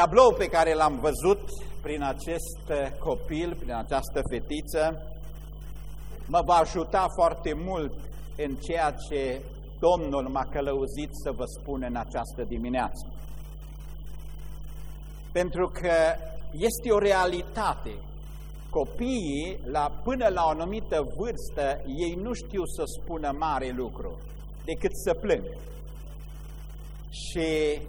Tablou pe care l-am văzut prin acest copil, prin această fetiță, mă va ajuta foarte mult în ceea ce Domnul m-a călăuzit să vă spun în această dimineață. Pentru că este o realitate. Copiii, la, până la o anumită vârstă, ei nu știu să spună mare lucru, decât să plângă. Și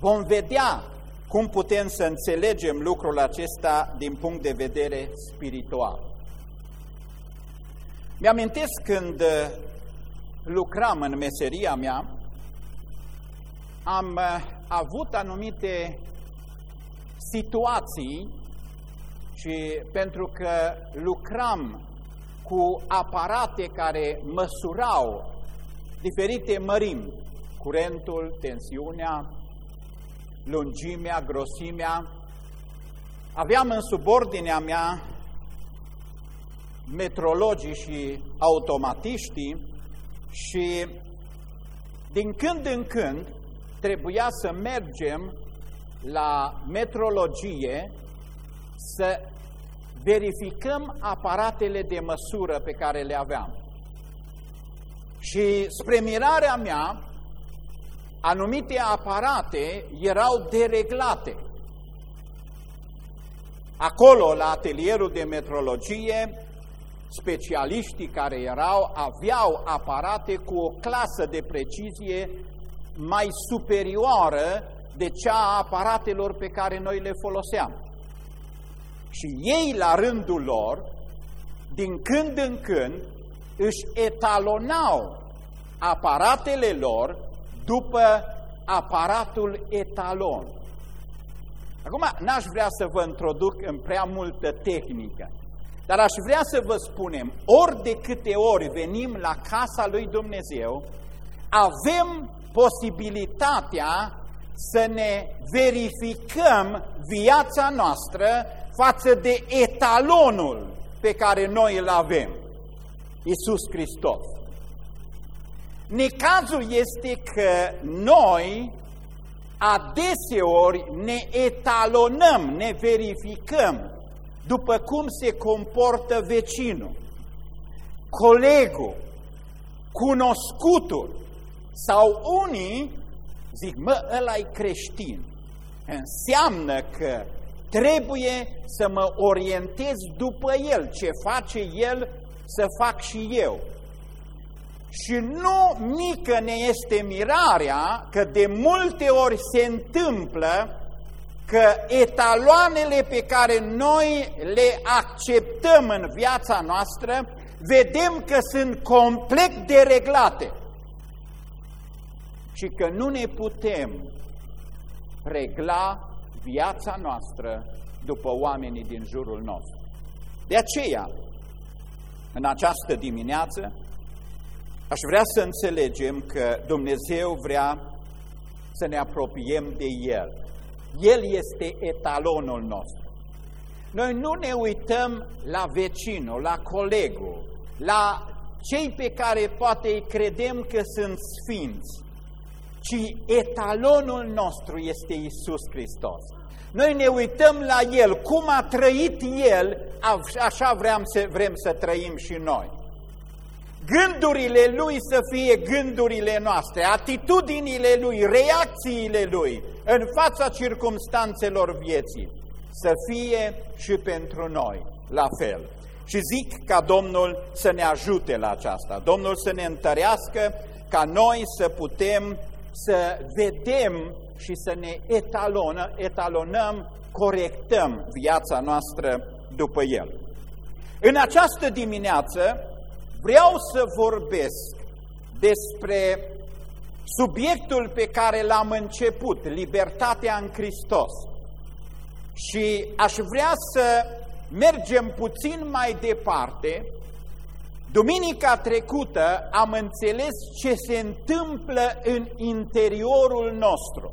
vom vedea cum putem să înțelegem lucrul acesta din punct de vedere spiritual. Mi-amintesc când uh, lucram în meseria mea, am uh, avut anumite situații și pentru că lucram cu aparate care măsurau diferite mărimi, curentul, tensiunea, lungimea, grosimea, aveam în subordinea mea metrologii și automatiștii și din când în când trebuia să mergem la metrologie să verificăm aparatele de măsură pe care le aveam. Și spre mirarea mea, anumite aparate erau dereglate. Acolo, la atelierul de metrologie, specialiștii care erau aveau aparate cu o clasă de precizie mai superioară de cea a aparatelor pe care noi le foloseam. Și ei, la rândul lor, din când în când, își etalonau aparatele lor după aparatul etalon. Acum, n-aș vrea să vă introduc în prea multă tehnică, dar aș vrea să vă spunem, ori de câte ori venim la casa lui Dumnezeu, avem posibilitatea să ne verificăm viața noastră față de etalonul pe care noi îl avem, Iisus Hristos. Necazul este că noi adeseori ne etalonăm, ne verificăm după cum se comportă vecinul, colegul, cunoscutul sau unii zic, mă, ăla e creștin. Înseamnă că trebuie să mă orientez după el, ce face el să fac și eu. Și nu mică ne este mirarea că de multe ori se întâmplă că etaloanele pe care noi le acceptăm în viața noastră, vedem că sunt complet dereglate și că nu ne putem regla viața noastră după oamenii din jurul nostru. De aceea, în această dimineață, aș vrea să înțelegem că Dumnezeu vrea să ne apropiem de El. El este etalonul nostru. Noi nu ne uităm la vecinul, la colegul, la cei pe care poate îi credem că sunt sfinți, ci etalonul nostru este Isus Hristos. Noi ne uităm la El, cum a trăit El, așa vrem să, vrem să trăim și noi. Gândurile Lui să fie gândurile noastre, atitudinile Lui, reacțiile Lui în fața circumstanțelor vieții, să fie și pentru noi la fel. Și zic ca Domnul să ne ajute la aceasta, Domnul să ne întărească, ca noi să putem să vedem și să ne etalonă, etalonăm, corectăm viața noastră după El. În această dimineață vreau să vorbesc despre subiectul pe care l-am început, libertatea în Hristos. Și aș vrea să mergem puțin mai departe Duminica trecută am înțeles ce se întâmplă în interiorul nostru.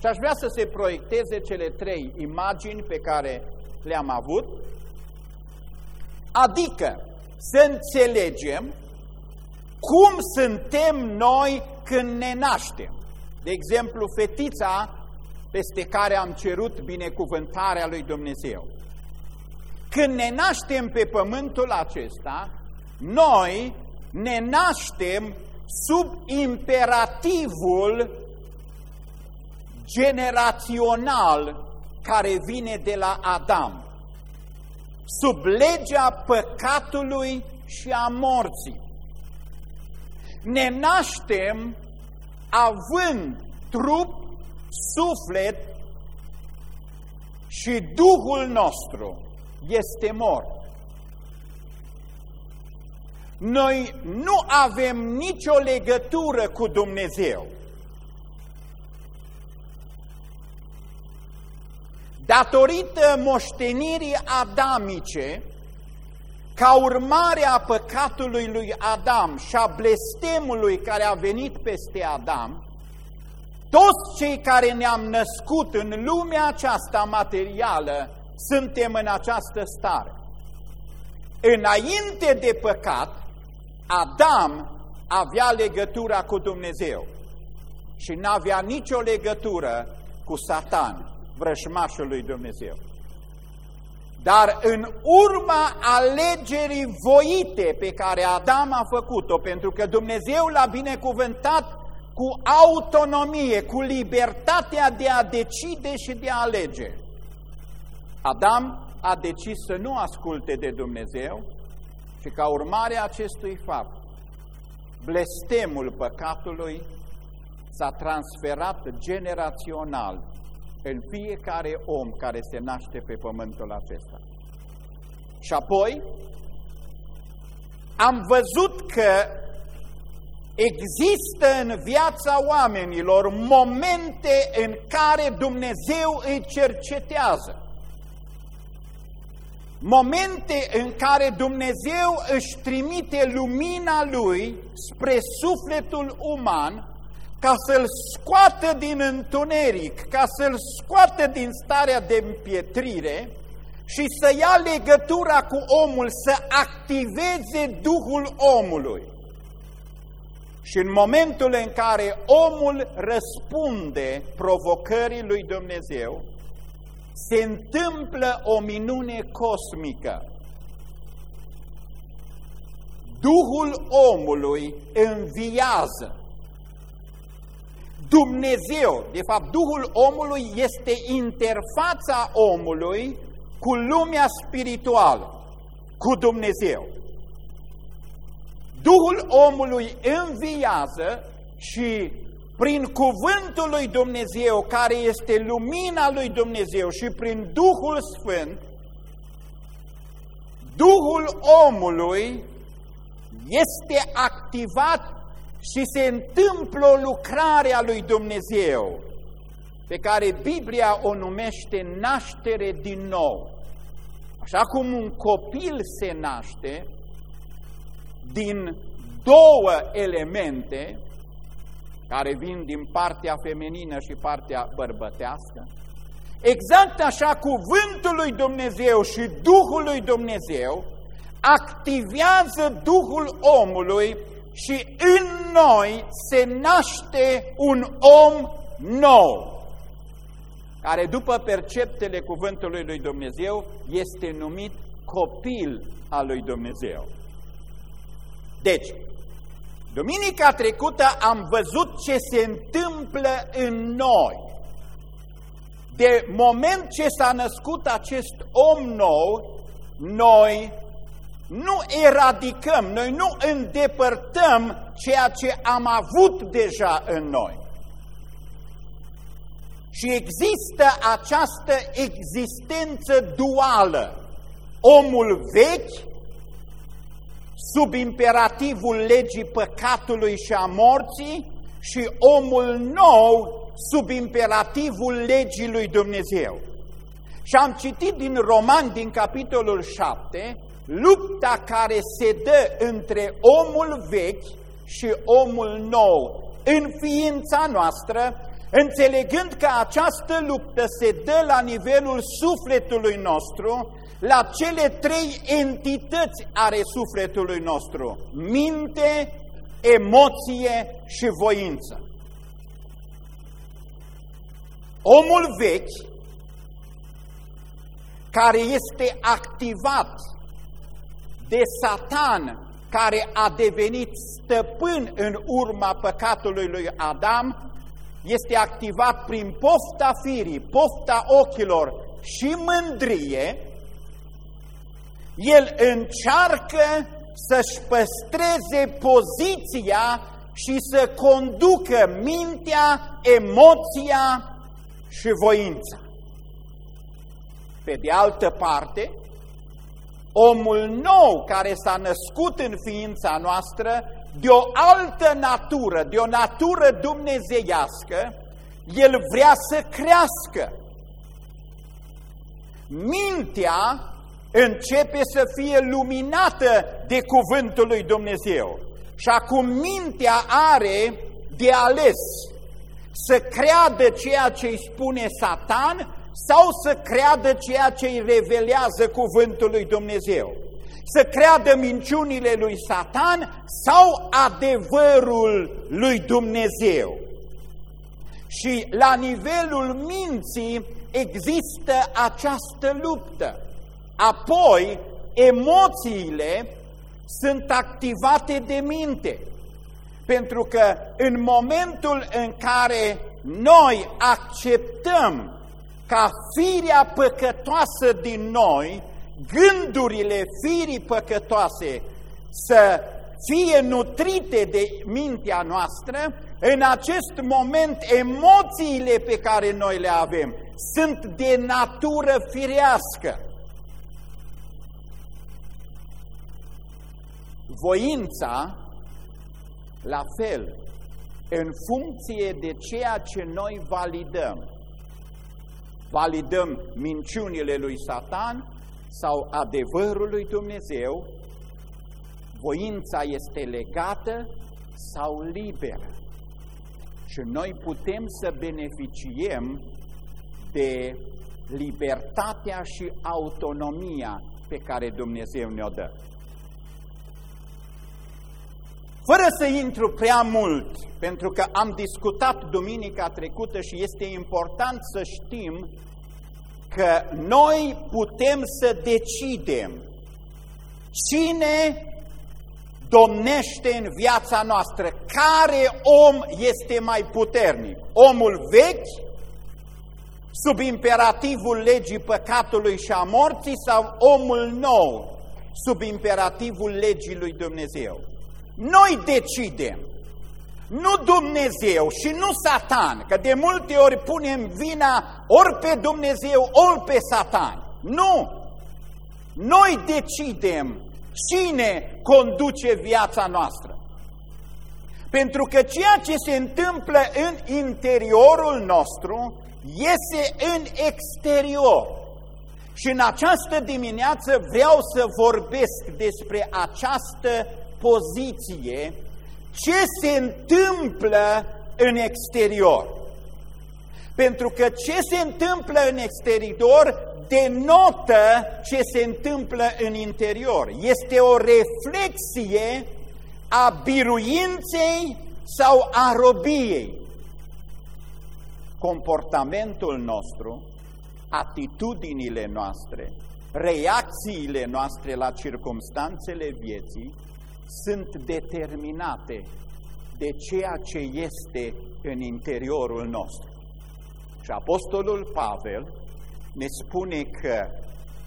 Și aș vrea să se proiecteze cele trei imagini pe care le-am avut, adică să înțelegem cum suntem noi când ne naștem. De exemplu, fetița peste care am cerut binecuvântarea lui Dumnezeu. Când ne naștem pe pământul acesta, noi ne naștem sub imperativul generațional care vine de la Adam, sub legea păcatului și a morții. Ne naștem având trup, suflet și Duhul nostru este mort. Noi nu avem nicio legătură cu Dumnezeu. Datorită moștenirii adamice, ca urmare a păcatului lui Adam și a blestemului care a venit peste Adam, toți cei care ne-am născut în lumea aceasta materială suntem în această stare. Înainte de păcat, Adam avea legătura cu Dumnezeu și n-avea nicio legătură cu Satan, vrășmașul lui Dumnezeu. Dar în urma alegerii voite pe care Adam a făcut-o, pentru că Dumnezeu l-a binecuvântat cu autonomie, cu libertatea de a decide și de a alege. Adam a decis să nu asculte de Dumnezeu și ca urmare a acestui fapt, blestemul păcatului s-a transferat generațional în fiecare om care se naște pe pământul acesta. Și apoi am văzut că există în viața oamenilor momente în care Dumnezeu îi cercetează. Momente în care Dumnezeu își trimite lumina Lui spre sufletul uman ca să-l scoată din întuneric, ca să-l scoată din starea de împietrire și să ia legătura cu omul, să activeze Duhul omului. Și în momentul în care omul răspunde provocării lui Dumnezeu, se întâmplă o minune cosmică. Duhul omului înviază Dumnezeu, de fapt Duhul omului este interfața omului cu lumea spirituală, cu Dumnezeu. Duhul omului înviază și prin cuvântul lui Dumnezeu, care este lumina lui Dumnezeu și prin Duhul Sfânt, Duhul omului este activat și se întâmplă o lucrare a lui Dumnezeu pe care Biblia o numește naștere din nou. Așa cum un copil se naște din două elemente care vin din partea feminină și partea bărbătească, exact așa cuvântul lui Dumnezeu și Duhul lui Dumnezeu activează Duhul omului și în noi se naște un om nou, care după perceptele cuvântului lui Dumnezeu este numit copil al lui Dumnezeu. Deci, duminica trecută am văzut ce se întâmplă în noi. De moment ce s-a născut acest om nou, noi nu eradicăm, noi nu îndepărtăm ceea ce am avut deja în noi. Și există această existență duală. Omul vechi, sub imperativul legii păcatului și a morții, și omul nou, sub imperativul legii lui Dumnezeu. Și am citit din Roman, din capitolul 7, lupta care se dă între omul vechi și omul nou în ființa noastră, înțelegând că această luptă se dă la nivelul sufletului nostru, la cele trei entități ale sufletului nostru, minte, emoție și voință. Omul vechi, care este activat de Satan, care a devenit stăpân în urma păcatului lui Adam, este activat prin pofta firii, pofta ochilor și mândrie, el încearcă să-și păstreze poziția și să conducă mintea, emoția și voința. Pe de altă parte, omul nou care s-a născut în ființa noastră, de o altă natură, de o natură dumnezeiască, el vrea să crească. Mintea începe să fie luminată de cuvântul lui Dumnezeu. Și acum mintea are de ales să creadă ceea ce îi spune Satan sau să creadă ceea ce îi revelează cuvântul lui Dumnezeu. Să creadă minciunile lui Satan sau adevărul lui Dumnezeu. Și la nivelul minții există această luptă. Apoi, emoțiile sunt activate de minte. Pentru că în momentul în care noi acceptăm ca firea păcătoasă din noi, gândurile firii păcătoase să fie nutrite de mintea noastră, în acest moment emoțiile pe care noi le avem sunt de natură firească. Voința, la fel, în funcție de ceea ce noi validăm. Validăm minciunile lui Satan sau adevărul lui Dumnezeu, voința este legată sau liberă. Și noi putem să beneficiem de libertatea și autonomia pe care Dumnezeu ne-o dă. Fără să intru prea mult, pentru că am discutat duminica trecută și este important să știm că noi putem să decidem cine domnește în viața noastră, care om este mai puternic, omul vechi, sub imperativul legii păcatului și a morții sau omul nou, sub imperativul legii lui Dumnezeu. Noi decidem, nu Dumnezeu și nu Satan, că de multe ori punem vina ori pe Dumnezeu, ori pe Satan. Nu! Noi decidem cine conduce viața noastră. Pentru că ceea ce se întâmplă în interiorul nostru iese în exterior. Și în această dimineață vreau să vorbesc despre această poziție ce se întâmplă în exterior. Pentru că ce se întâmplă în exterior denotă ce se întâmplă în interior. Este o reflexie a biruinței sau a robiei. Comportamentul nostru, atitudinile noastre, reacțiile noastre la circumstanțele vieții sunt determinate de ceea ce este în interiorul nostru. Și Apostolul Pavel ne spune că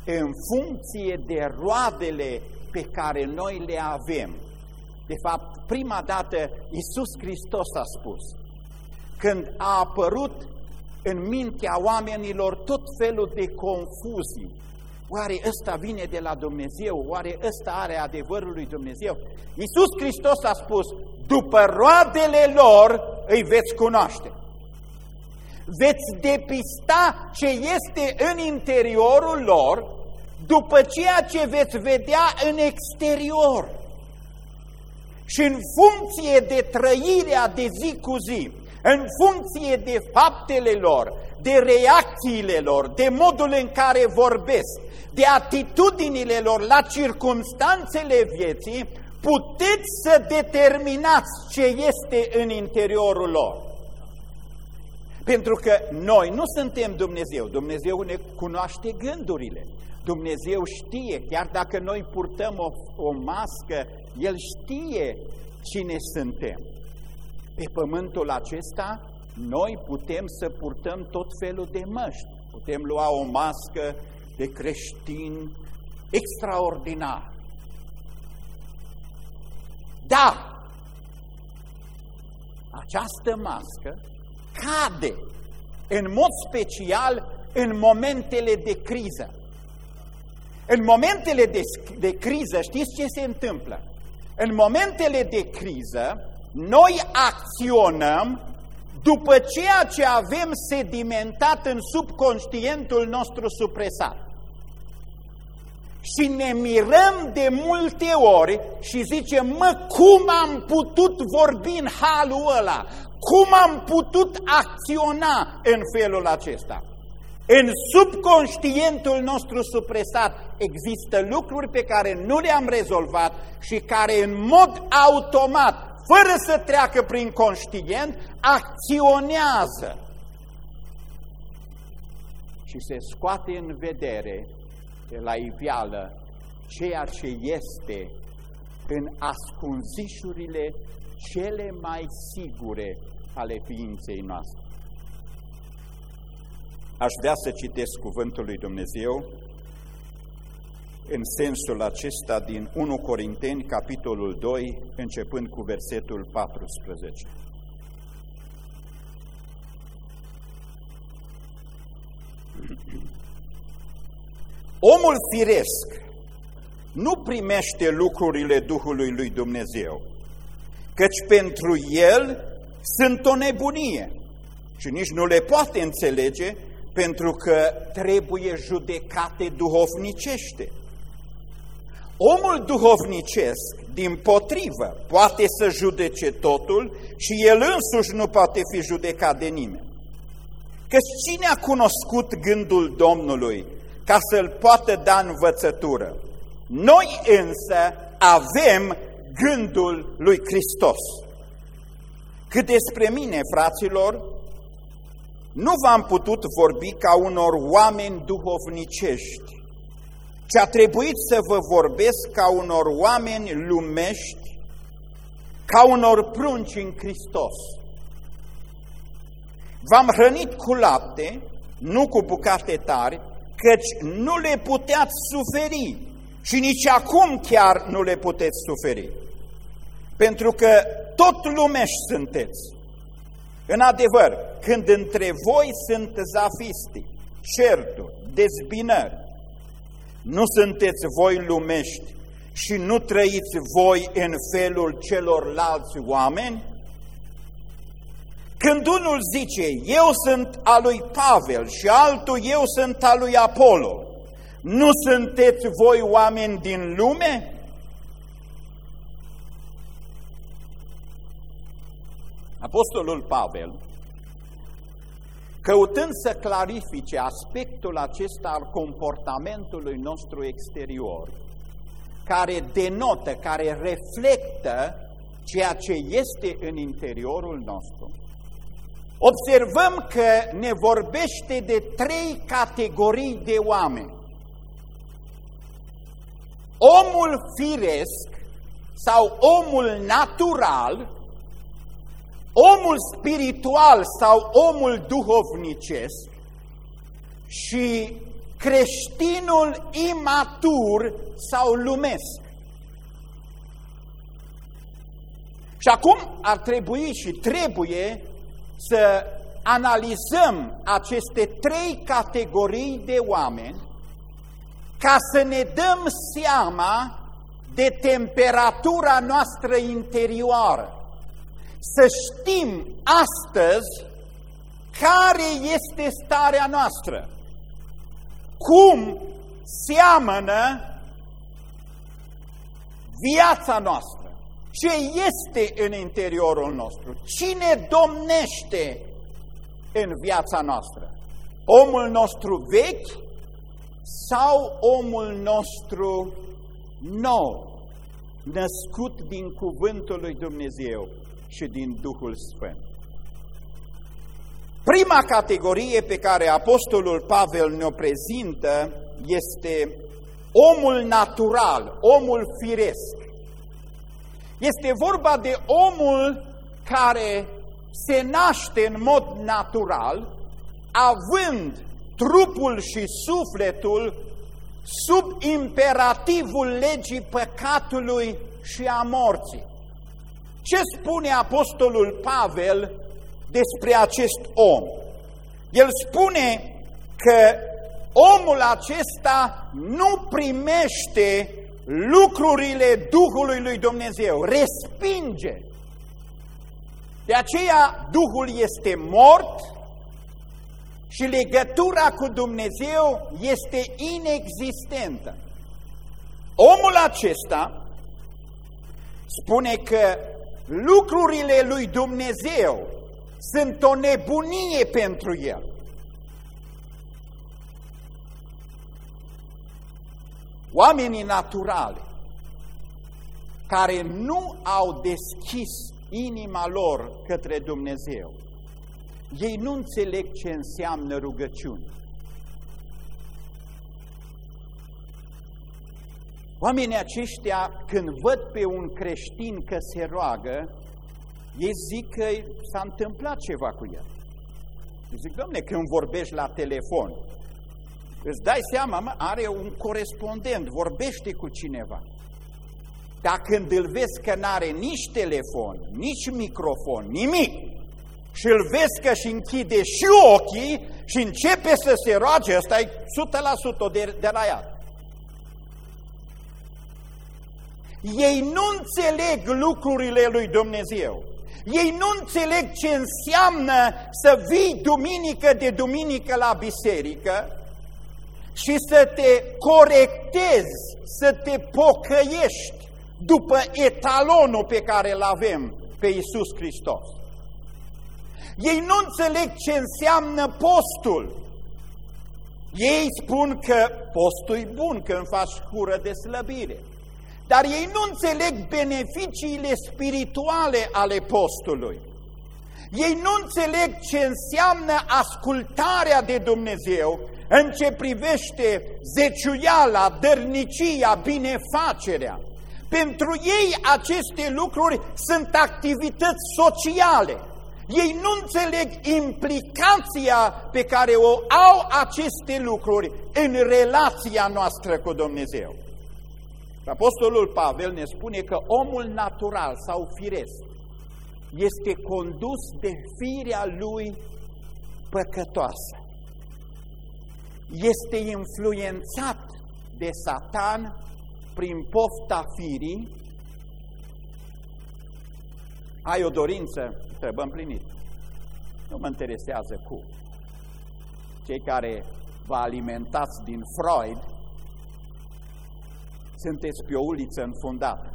în funcție de roadele pe care noi le avem, de fapt, prima dată Iisus Hristos a spus, când a apărut în mintea oamenilor tot felul de confuzii, Oare ăsta vine de la Dumnezeu? Oare ăsta are adevărul lui Dumnezeu? Iisus Hristos a spus, după roadele lor îi veți cunoaște. Veți depista ce este în interiorul lor după ceea ce veți vedea în exterior. Și în funcție de trăirea de zi cu zi, în funcție de faptele lor, de reacțiile lor, de modul în care vorbesc, de atitudinile lor la circumstanțele vieții, puteți să determinați ce este în interiorul lor. Pentru că noi nu suntem Dumnezeu, Dumnezeu ne cunoaște gândurile. Dumnezeu știe, chiar dacă noi purtăm o, o mască, El știe cine suntem. Pe pământul acesta, noi putem să purtăm tot felul de măști. Putem lua o mască de creștin extraordinar. Dar această mască cade în mod special în momentele de criză. În momentele de, de criză, știți ce se întâmplă? În momentele de criză, noi acționăm după ceea ce avem sedimentat în subconștientul nostru supresat. Și ne mirăm de multe ori și zicem, mă, cum am putut vorbi în halul ăla? Cum am putut acționa în felul acesta? În subconștientul nostru supresat există lucruri pe care nu le-am rezolvat și care în mod automat, fără să treacă prin conștient, acționează. Și se scoate în vedere la iveală ceea ce este în ascunzișurile cele mai sigure ale ființei noastre. Aș vrea să citesc cuvântul lui Dumnezeu în sensul acesta din 1 Corinteni, capitolul 2, începând cu versetul 14. Omul firesc nu primește lucrurile Duhului lui Dumnezeu, căci pentru el sunt o nebunie și nici nu le poate înțelege pentru că trebuie judecate duhovnicește. Omul duhovnicesc, din potrivă, poate să judece totul și el însuși nu poate fi judecat de nimeni. Că cine a cunoscut gândul Domnului ca să-l poată da învățătură? Noi însă avem gândul lui Hristos. Cât despre mine, fraților, nu v-am putut vorbi ca unor oameni duhovnicești, ci a trebuit să vă vorbesc ca unor oameni lumești, ca unor prunci în Hristos. V-am hrănit cu lapte, nu cu bucate tari, căci nu le puteați suferi și nici acum chiar nu le puteți suferi. Pentru că tot lumești sunteți. În adevăr, când între voi sunt zafisti, certuri, dezbinări, nu sunteți voi lumești și nu trăiți voi în felul celorlalți oameni? Când unul zice, eu sunt a lui Pavel și altul, eu sunt a lui Apollo, nu sunteți voi oameni din lume? Apostolul Pavel, căutând să clarifice aspectul acesta al comportamentului nostru exterior, care denotă, care reflectă ceea ce este în interiorul nostru, observăm că ne vorbește de trei categorii de oameni. Omul firesc sau omul natural omul spiritual sau omul duhovnicesc și creștinul imatur sau lumesc. Și acum ar trebui și trebuie să analizăm aceste trei categorii de oameni ca să ne dăm seama de temperatura noastră interioară să știm astăzi care este starea noastră, cum seamănă viața noastră, ce este în interiorul nostru, cine domnește în viața noastră, omul nostru vechi sau omul nostru nou, născut din cuvântul lui Dumnezeu și din Duhul Sfânt. Prima categorie pe care Apostolul Pavel ne-o prezintă este omul natural, omul firesc. Este vorba de omul care se naște în mod natural, având trupul și sufletul sub imperativul legii păcatului și a morții. Ce spune Apostolul Pavel despre acest om? El spune că omul acesta nu primește lucrurile Duhului lui Dumnezeu, respinge. De aceea Duhul este mort și legătura cu Dumnezeu este inexistentă. Omul acesta spune că lucrurile lui Dumnezeu sunt o nebunie pentru el. Oamenii naturali care nu au deschis inima lor către Dumnezeu, ei nu înțeleg ce înseamnă rugăciune. Oamenii aceștia, când văd pe un creștin că se roagă, ei zic că s-a întâmplat ceva cu el. Eu zic, domne, când vorbești la telefon, îți dai seama, mă, are un corespondent, vorbește cu cineva. Dar când îl vezi că n-are nici telefon, nici microfon, nimic, și îl vezi că și închide și ochii și începe să se roage, ăsta e 100% de, de la ea. Ei nu înțeleg lucrurile lui Dumnezeu. Ei nu înțeleg ce înseamnă să vii duminică de duminică la biserică și să te corectezi, să te pocăiești după etalonul pe care îl avem pe Iisus Hristos. Ei nu înțeleg ce înseamnă postul. Ei spun că postul e bun, că îmi faci cură de slăbire. Dar ei nu înțeleg beneficiile spirituale ale postului. Ei nu înțeleg ce înseamnă ascultarea de Dumnezeu în ce privește zeciuiala, dărnicia, binefacerea. Pentru ei aceste lucruri sunt activități sociale. Ei nu înțeleg implicația pe care o au aceste lucruri în relația noastră cu Dumnezeu. Apostolul Pavel ne spune că omul natural sau firesc este condus de firea lui păcătoasă. Este influențat de Satan prin pofta firii. Ai o dorință, trebuie împlinit. Nu mă interesează cum. Cei care vă alimentați din Freud sunteți pe o uliță înfundată.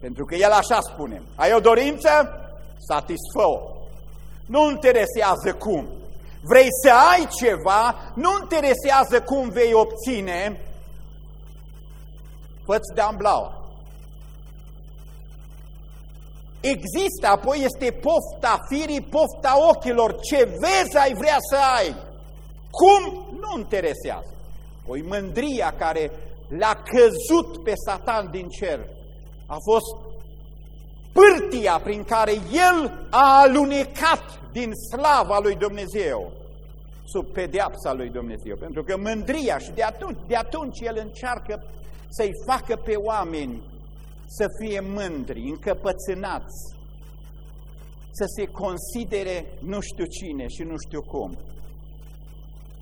Pentru că el așa spune, ai o dorință? Satisfă-o. Nu interesează cum. Vrei să ai ceva? Nu interesează cum vei obține. Fă-ți de amblaua. Există, apoi este pofta firii, pofta ochilor. Ce vezi ai vrea să ai. Cum? Nu interesează. Apoi mândria care l-a căzut pe Satan din cer a fost pârtia prin care el a alunecat din slava lui Dumnezeu sub pedeapsa lui Dumnezeu. Pentru că mândria și de atunci, de atunci el încearcă să-i facă pe oameni să fie mândri, încăpățânați, să se considere nu știu cine și nu știu cum.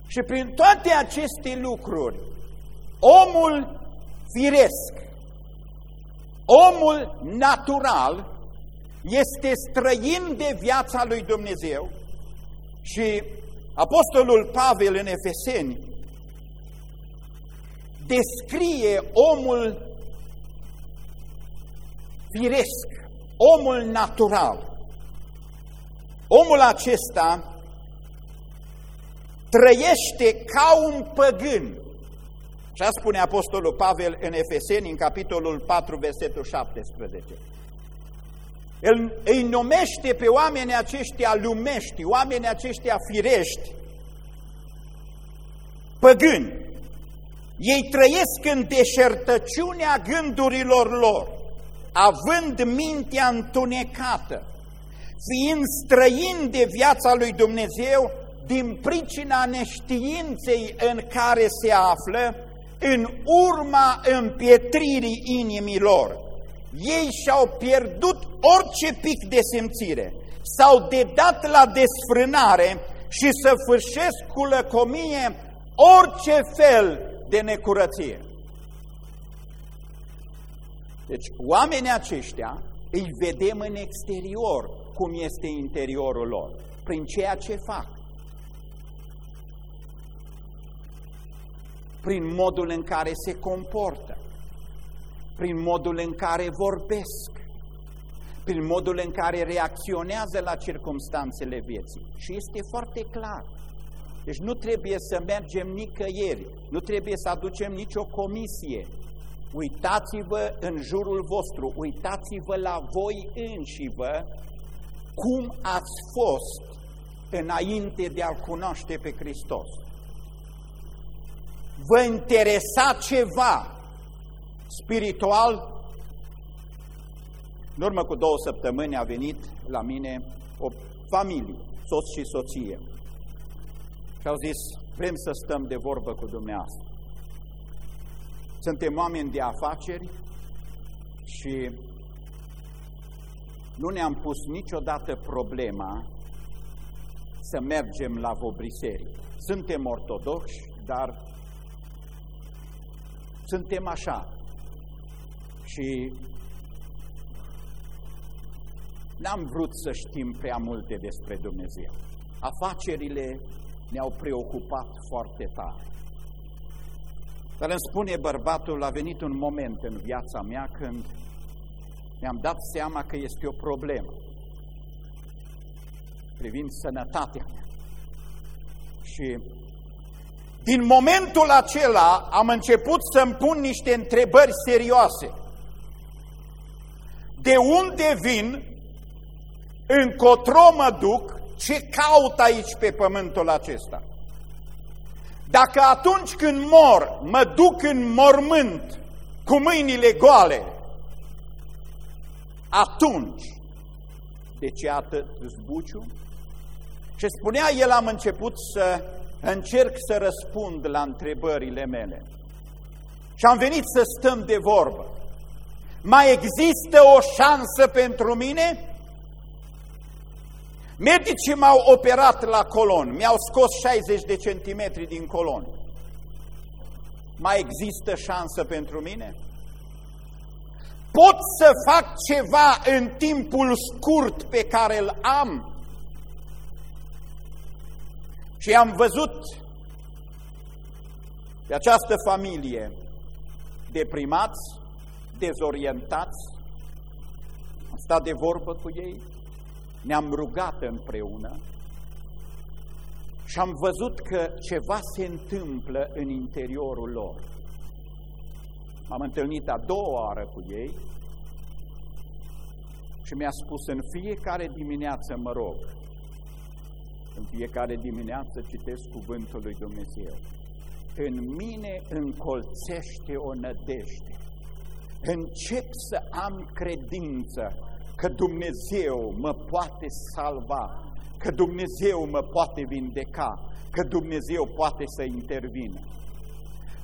Și prin toate aceste lucruri, omul firesc, omul natural, este străin de viața lui Dumnezeu și Apostolul Pavel în Efeseni descrie omul firesc, omul natural. Omul acesta trăiește ca un păgân. Așa spune Apostolul Pavel în Efeseni, în capitolul 4, versetul 17. îl, îi numește pe oamenii aceștia lumești, oamenii aceștia firești, păgâni. Ei trăiesc în deșertăciunea gândurilor lor, având mintea întunecată, fiind străini de viața lui Dumnezeu din pricina neștiinței în care se află, în urma împietririi inimilor. Ei și-au pierdut orice pic de simțire, s-au dedat la desfrânare și să fârșesc cu lăcomie orice fel de necurăție. Deci oamenii aceștia îi vedem în exterior cum este interiorul lor, prin ceea ce fac. Prin modul în care se comportă, prin modul în care vorbesc, prin modul în care reacționează la circumstanțele vieții. Și este foarte clar. Deci nu trebuie să mergem nicăieri, nu trebuie să aducem nicio comisie. Uitați-vă în jurul vostru, uitați-vă la voi înșivă cum ați fost înainte de a-L cunoaște pe Hristos. Vă interesa ceva spiritual? În urmă cu două săptămâni a venit la mine o familie, soț și soție. Și au zis, vrem să stăm de vorbă cu dumneavoastră. Suntem oameni de afaceri și nu ne-am pus niciodată problema să mergem la vă biserică. Suntem ortodoxi, dar suntem așa. Și n-am vrut să știm prea multe despre Dumnezeu. Afacerile ne-au preocupat foarte tare. Dar îmi spune bărbatul, a venit un moment în viața mea când mi-am dat seama că este o problemă privind sănătatea mea. Și din momentul acela am început să-mi pun niște întrebări serioase. De unde vin, încotro mă duc, ce caut aici pe pământul acesta? Dacă atunci când mor, mă duc în mormânt cu mâinile goale, atunci, de ce atât zbuciu? Și spunea el, am început să încerc să răspund la întrebările mele. Și am venit să stăm de vorbă. Mai există o șansă pentru mine? Medicii m-au operat la colon, mi-au scos 60 de centimetri din colon. Mai există șansă pentru mine? Pot să fac ceva în timpul scurt pe care îl am? Și am văzut pe această familie deprimați, dezorientați, am stat de vorbă cu ei, ne-am rugat împreună și am văzut că ceva se întâmplă în interiorul lor. M-am întâlnit a doua oară cu ei și mi-a spus în fiecare dimineață mă rog, în fiecare dimineață citesc cuvântul lui Dumnezeu. În mine încolțește o nădejde. Încep să am credință că Dumnezeu mă poate salva, că Dumnezeu mă poate vindeca, că Dumnezeu poate să intervină.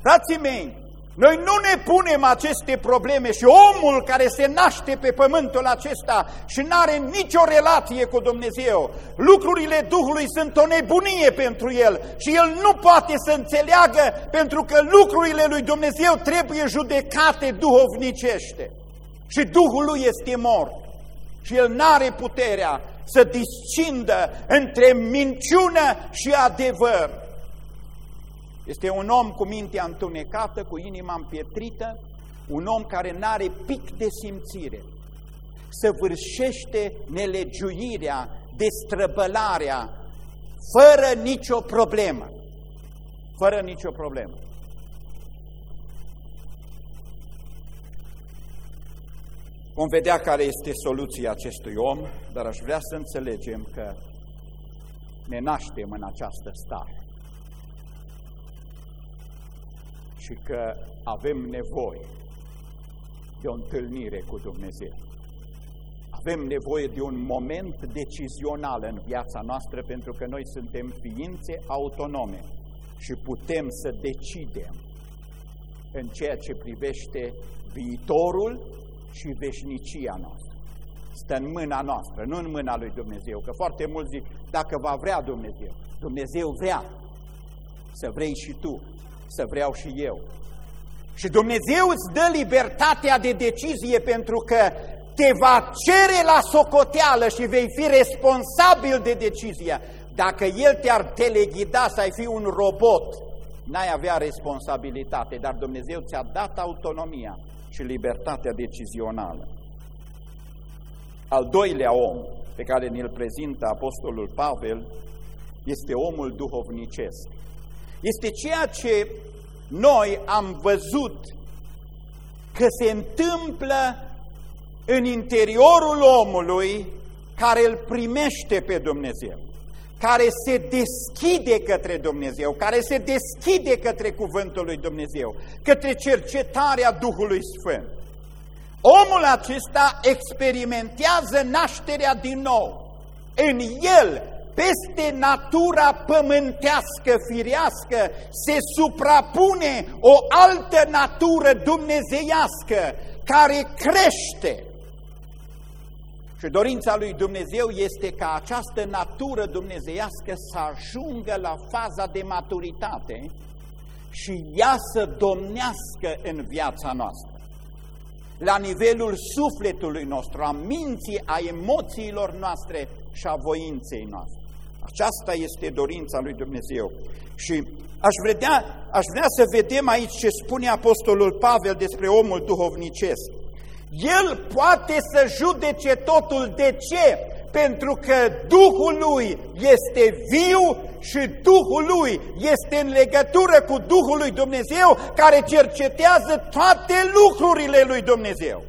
Frații mei, noi nu ne punem aceste probleme și omul care se naște pe pământul acesta și nu are nicio relație cu Dumnezeu, lucrurile Duhului sunt o nebunie pentru el și el nu poate să înțeleagă pentru că lucrurile lui Dumnezeu trebuie judecate duhovnicește și Duhul lui este mort și el nu are puterea să discindă între minciună și adevăr. Este un om cu mintea întunecată, cu inima împietrită, un om care nu are pic de simțire. Săvârșește nelegiuirea, destrăbălarea, fără nicio problemă. Fără nicio problemă. Vom vedea care este soluția acestui om, dar aș vrea să înțelegem că ne naștem în această stare și că avem nevoie de o întâlnire cu Dumnezeu. Avem nevoie de un moment decizional în viața noastră pentru că noi suntem ființe autonome și putem să decidem în ceea ce privește viitorul și veșnicia noastră. Stă în mâna noastră, nu în mâna lui Dumnezeu, că foarte mulți zic, dacă va vrea Dumnezeu, Dumnezeu vrea să vrei și tu, să vreau și eu. Și Dumnezeu îți dă libertatea de decizie pentru că te va cere la socoteală și vei fi responsabil de decizia. Dacă El te-ar teleghida să ai fi un robot, n-ai avea responsabilitate, dar Dumnezeu ți-a dat autonomia și libertatea decizională. Al doilea om pe care ne-l prezintă Apostolul Pavel este omul duhovnicesc. Este ceea ce noi am văzut că se întâmplă în interiorul omului care îl primește pe Dumnezeu, care se deschide către Dumnezeu, care se deschide către Cuvântul lui Dumnezeu, către cercetarea Duhului Sfânt. Omul acesta experimentează nașterea din nou. În el peste natura pământească, firească, se suprapune o altă natură dumnezeiască care crește. Și dorința lui Dumnezeu este ca această natură dumnezeiască să ajungă la faza de maturitate și ea să domnească în viața noastră. La nivelul sufletului nostru, a minții, a emoțiilor noastre și a voinței noastre. Aceasta este dorința lui Dumnezeu. Și aș vrea, aș vrea să vedem aici ce spune Apostolul Pavel despre omul duhovnicesc. El poate să judece totul. De ce? Pentru că Duhul lui este viu și Duhul lui este în legătură cu Duhul lui Dumnezeu care cercetează toate lucrurile lui Dumnezeu.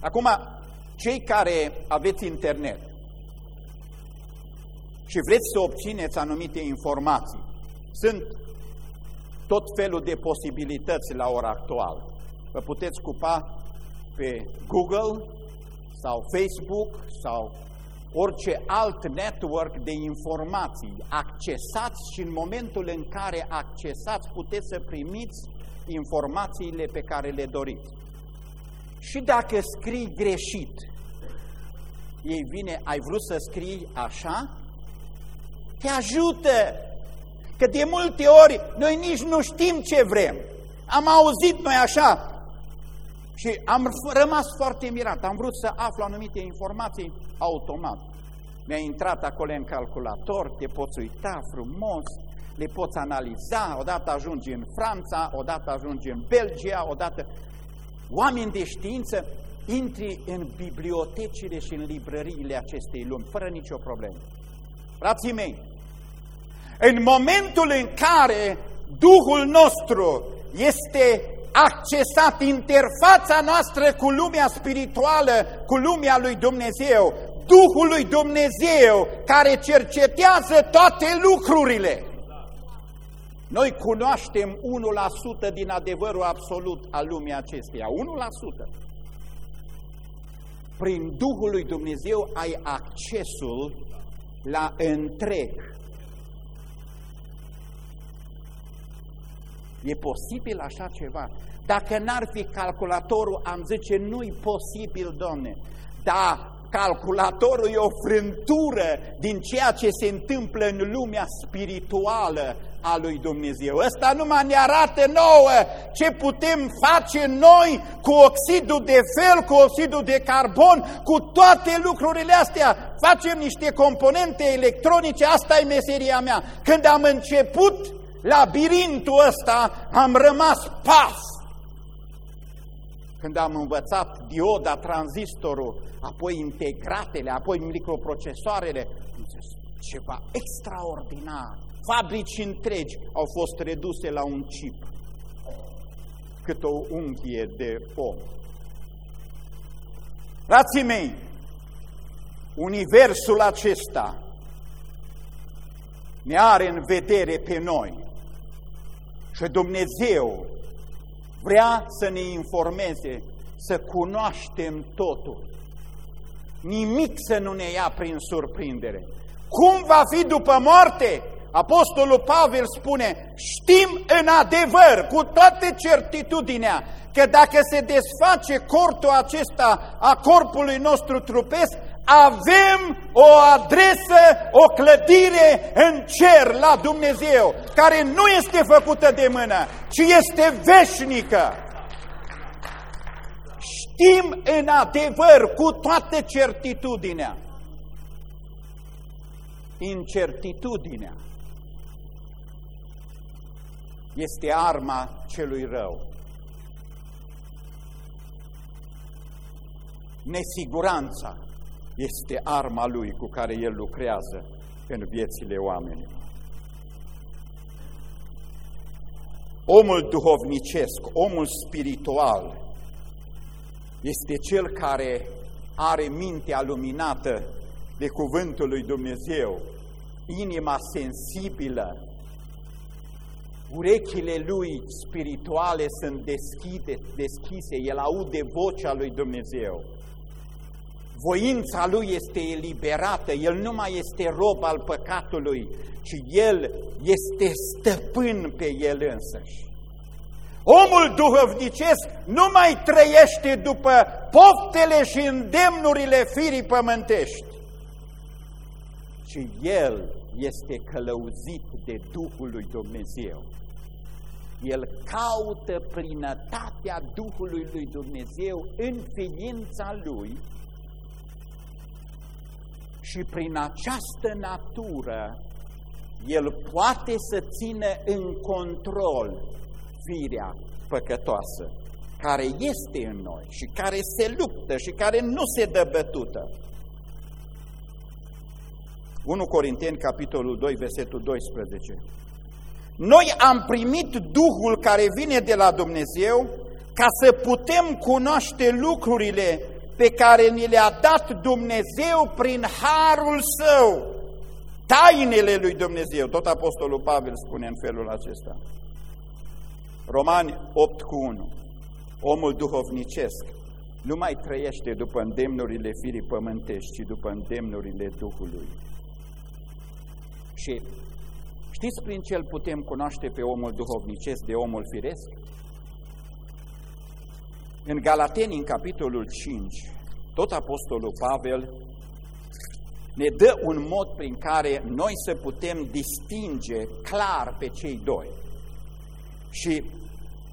Acum, cei care aveți internet și vreți să obțineți anumite informații, sunt tot felul de posibilități la ora actuală. Vă puteți cupa pe Google sau Facebook sau orice alt network de informații. Accesați și în momentul în care accesați puteți să primiți informațiile pe care le doriți. Și dacă scrii greșit, ei vine, ai vrut să scrii așa? Te ajută! Că de multe ori noi nici nu știm ce vrem. Am auzit noi așa și am rămas foarte mirat. Am vrut să aflu anumite informații automat. Mi-a intrat acolo în calculator, te poți uita frumos, le poți analiza, odată ajungi în Franța, odată ajungi în Belgia, odată oameni de știință, intri în bibliotecile și în librăriile acestei lumi, fără nicio problemă. Frații mei, în momentul în care Duhul nostru este accesat, interfața noastră cu lumea spirituală, cu lumea lui Dumnezeu, Duhul lui Dumnezeu care cercetează toate lucrurile, noi cunoaștem 1% din adevărul absolut al lumii acesteia. 1%. Prin Duhul lui Dumnezeu ai accesul la întreg. E posibil așa ceva? Dacă n-ar fi calculatorul, am zice, nu-i posibil, Doamne. Da, calculatorul e o frântură din ceea ce se întâmplă în lumea spirituală a lui Dumnezeu. Ăsta numai ne arată nouă ce putem face noi cu oxidul de fel, cu oxidul de carbon, cu toate lucrurile astea. Facem niște componente electronice, asta e meseria mea. Când am început labirintul ăsta, am rămas pas când am învățat dioda, tranzistorul, apoi integratele, apoi microprocesoarele, ceva extraordinar. Fabrici întregi au fost reduse la un chip. cât o unghie de om. Frații mei, universul acesta ne are în vedere pe noi și Dumnezeu vrea să ne informeze, să cunoaștem totul. Nimic să nu ne ia prin surprindere. Cum va fi după moarte? Apostolul Pavel spune, știm în adevăr, cu toată certitudinea, că dacă se desface cortul acesta a corpului nostru trupesc, avem o adresă, o clădire în cer la Dumnezeu, care nu este făcută de mână, ci este veșnică. Știm în adevăr, cu toată certitudinea, incertitudinea este arma celui rău. Nesiguranța este arma lui cu care el lucrează în viețile oamenilor. Omul duhovnicesc, omul spiritual, este cel care are mintea luminată de cuvântul lui Dumnezeu, inima sensibilă, urechile lui spirituale sunt deschide, deschise, el aude vocea lui Dumnezeu. Voința lui este eliberată, el nu mai este rob al păcatului, ci el este stăpân pe el însăși. Omul duhovnicesc nu mai trăiește după poftele și îndemnurile firii pământești, ci el este călăuzit de Duhul lui Dumnezeu. El caută plinătatea Duhului lui Dumnezeu în ființa lui și prin această natură el poate să țină în control firea păcătoasă care este în noi și care se luptă și care nu se dă bătută. 1 Corinteni, capitolul 2, versetul 12. Noi am primit Duhul care vine de la Dumnezeu ca să putem cunoaște lucrurile pe care ni le-a dat Dumnezeu prin harul său, tainele lui Dumnezeu. Tot Apostolul Pavel spune în felul acesta. Romani 8 cu 1. Omul duhovnicesc nu mai trăiește după îndemnurile firii pământești, ci după îndemnurile Duhului. Și știți prin ce îl putem cunoaște pe omul duhovnicesc de omul firesc? În Galateni, în capitolul 5, tot Apostolul Pavel ne dă un mod prin care noi să putem distinge clar pe cei doi. Și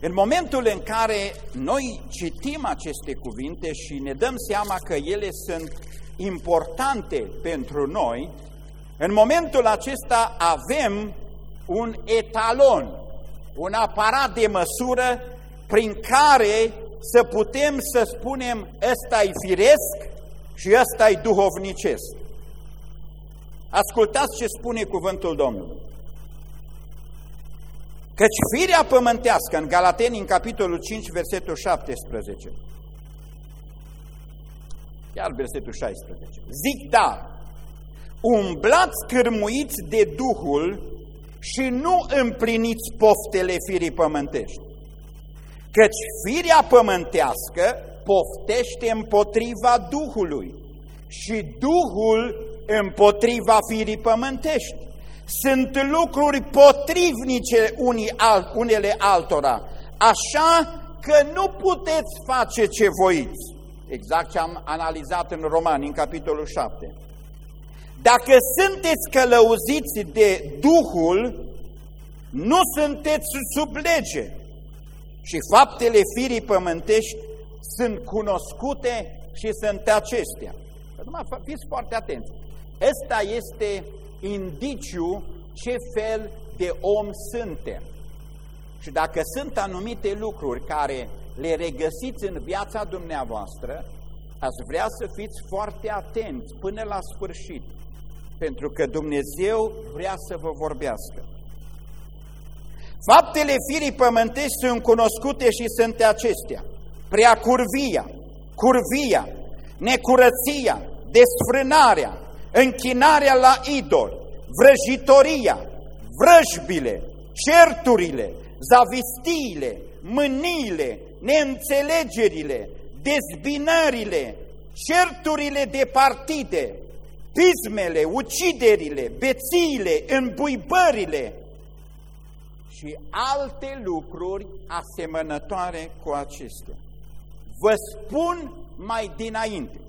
în momentul în care noi citim aceste cuvinte și ne dăm seama că ele sunt importante pentru noi, în momentul acesta avem un etalon, un aparat de măsură prin care să putem să spunem ăsta e firesc și ăsta e duhovnicesc. Ascultați ce spune cuvântul Domnului. Căci firea pământească, în Galateni, în capitolul 5, versetul 17, chiar versetul 16, zic da, umblați cârmuiți de Duhul și nu împliniți poftele firii pământești. Căci firea pământească poftește împotriva Duhului și Duhul împotriva firii pământești. Sunt lucruri potrivnice unii al, unele altora, așa că nu puteți face ce voiți. Exact ce am analizat în Romani, în capitolul 7. Dacă sunteți călăuziți de Duhul, nu sunteți sub lege. Și faptele firii pământești sunt cunoscute și sunt acestea. Numai fiți foarte atenți. Ăsta este indiciu ce fel de om suntem. Și dacă sunt anumite lucruri care le regăsiți în viața dumneavoastră, aș vrea să fiți foarte atenți până la sfârșit, pentru că Dumnezeu vrea să vă vorbească. Faptele firii pământești sunt cunoscute și sunt acestea. Prea curvia, curvia, necurăția, desfrânarea, închinarea la idol, vrăjitoria, vrăjbile, certurile, zavistiile, mâniile, neînțelegerile, dezbinările, certurile de partide, pismele, uciderile, bețiile, îmbuibările și alte lucruri asemănătoare cu acestea. Vă spun mai dinainte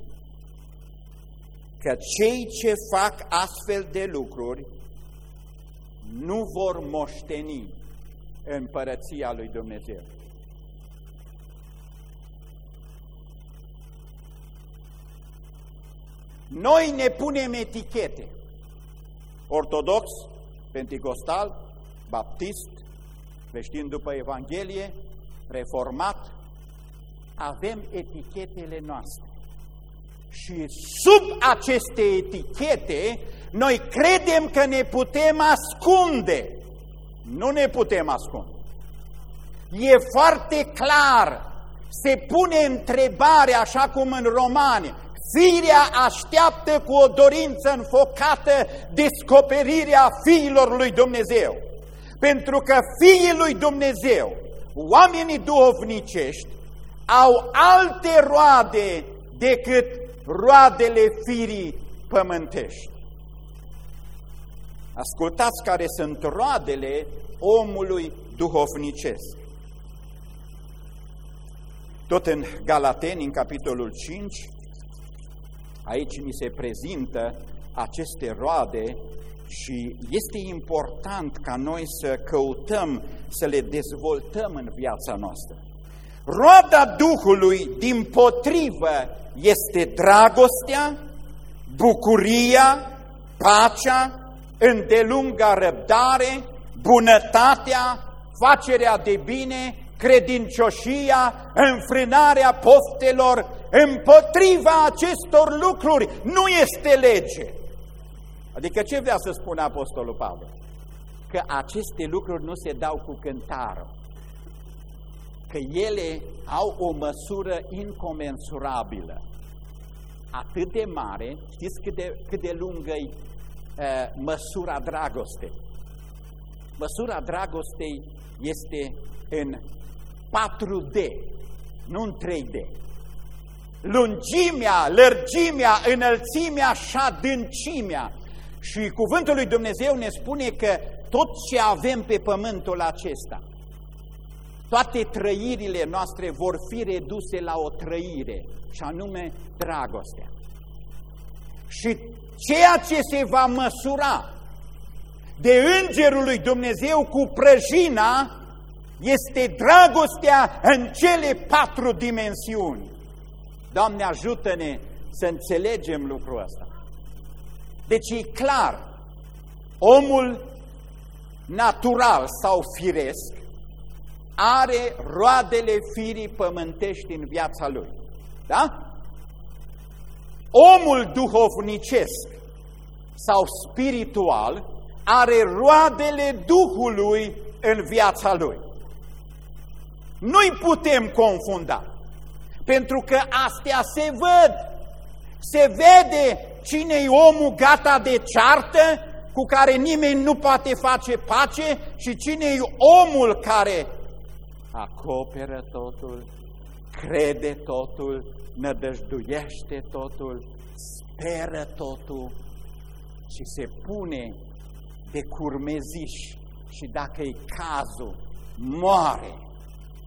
că cei ce fac astfel de lucruri nu vor moșteni împărăția lui Dumnezeu. Noi ne punem etichete. Ortodox, Pentecostal, Baptist, creștin după Evanghelie, reformat, avem etichetele noastre. Și sub aceste etichete, noi credem că ne putem ascunde. Nu ne putem ascunde. E foarte clar. Se pune întrebarea, așa cum în romane, Firea așteaptă cu o dorință înfocată descoperirea fiilor lui Dumnezeu. Pentru că fiii lui Dumnezeu, oamenii duhovnicești, au alte roade decât roadele firii pământești. Ascultați care sunt roadele omului duhovnicesc. Tot în Galateni, în capitolul 5, Aici ni se prezintă aceste roade și este important ca noi să căutăm, să le dezvoltăm în viața noastră. Roada Duhului, din potrivă, este dragostea, bucuria, pacea, îndelunga răbdare, bunătatea, facerea de bine, credincioșia, înfrânarea poftelor, împotriva acestor lucruri nu este lege. Adică ce vrea să spună Apostolul Pavel? Că aceste lucruri nu se dau cu cântară, că ele au o măsură incomensurabilă, atât de mare, știți cât de, cât de lungă e uh, măsura dragostei? Măsura dragostei este în 4D, nu în 3D. Lungimea, lărgimea, înălțimea și adâncimea. Și cuvântul lui Dumnezeu ne spune că tot ce avem pe pământul acesta, toate trăirile noastre vor fi reduse la o trăire, și anume dragostea. Și ceea ce se va măsura de Îngerul lui Dumnezeu cu prăjina este dragostea în cele patru dimensiuni. Doamne, ajută-ne să înțelegem lucrul ăsta. Deci e clar, omul natural sau firesc are roadele firii pământești în viața lui. Da? Omul duhovnicesc sau spiritual are roadele Duhului în viața lui. Nu-i putem confunda, pentru că astea se văd. Se vede cine e omul gata de ceartă, cu care nimeni nu poate face pace și cine e omul care acoperă totul, crede totul, nădăjduiește totul, speră totul și se pune de curmeziș și dacă e cazul, moare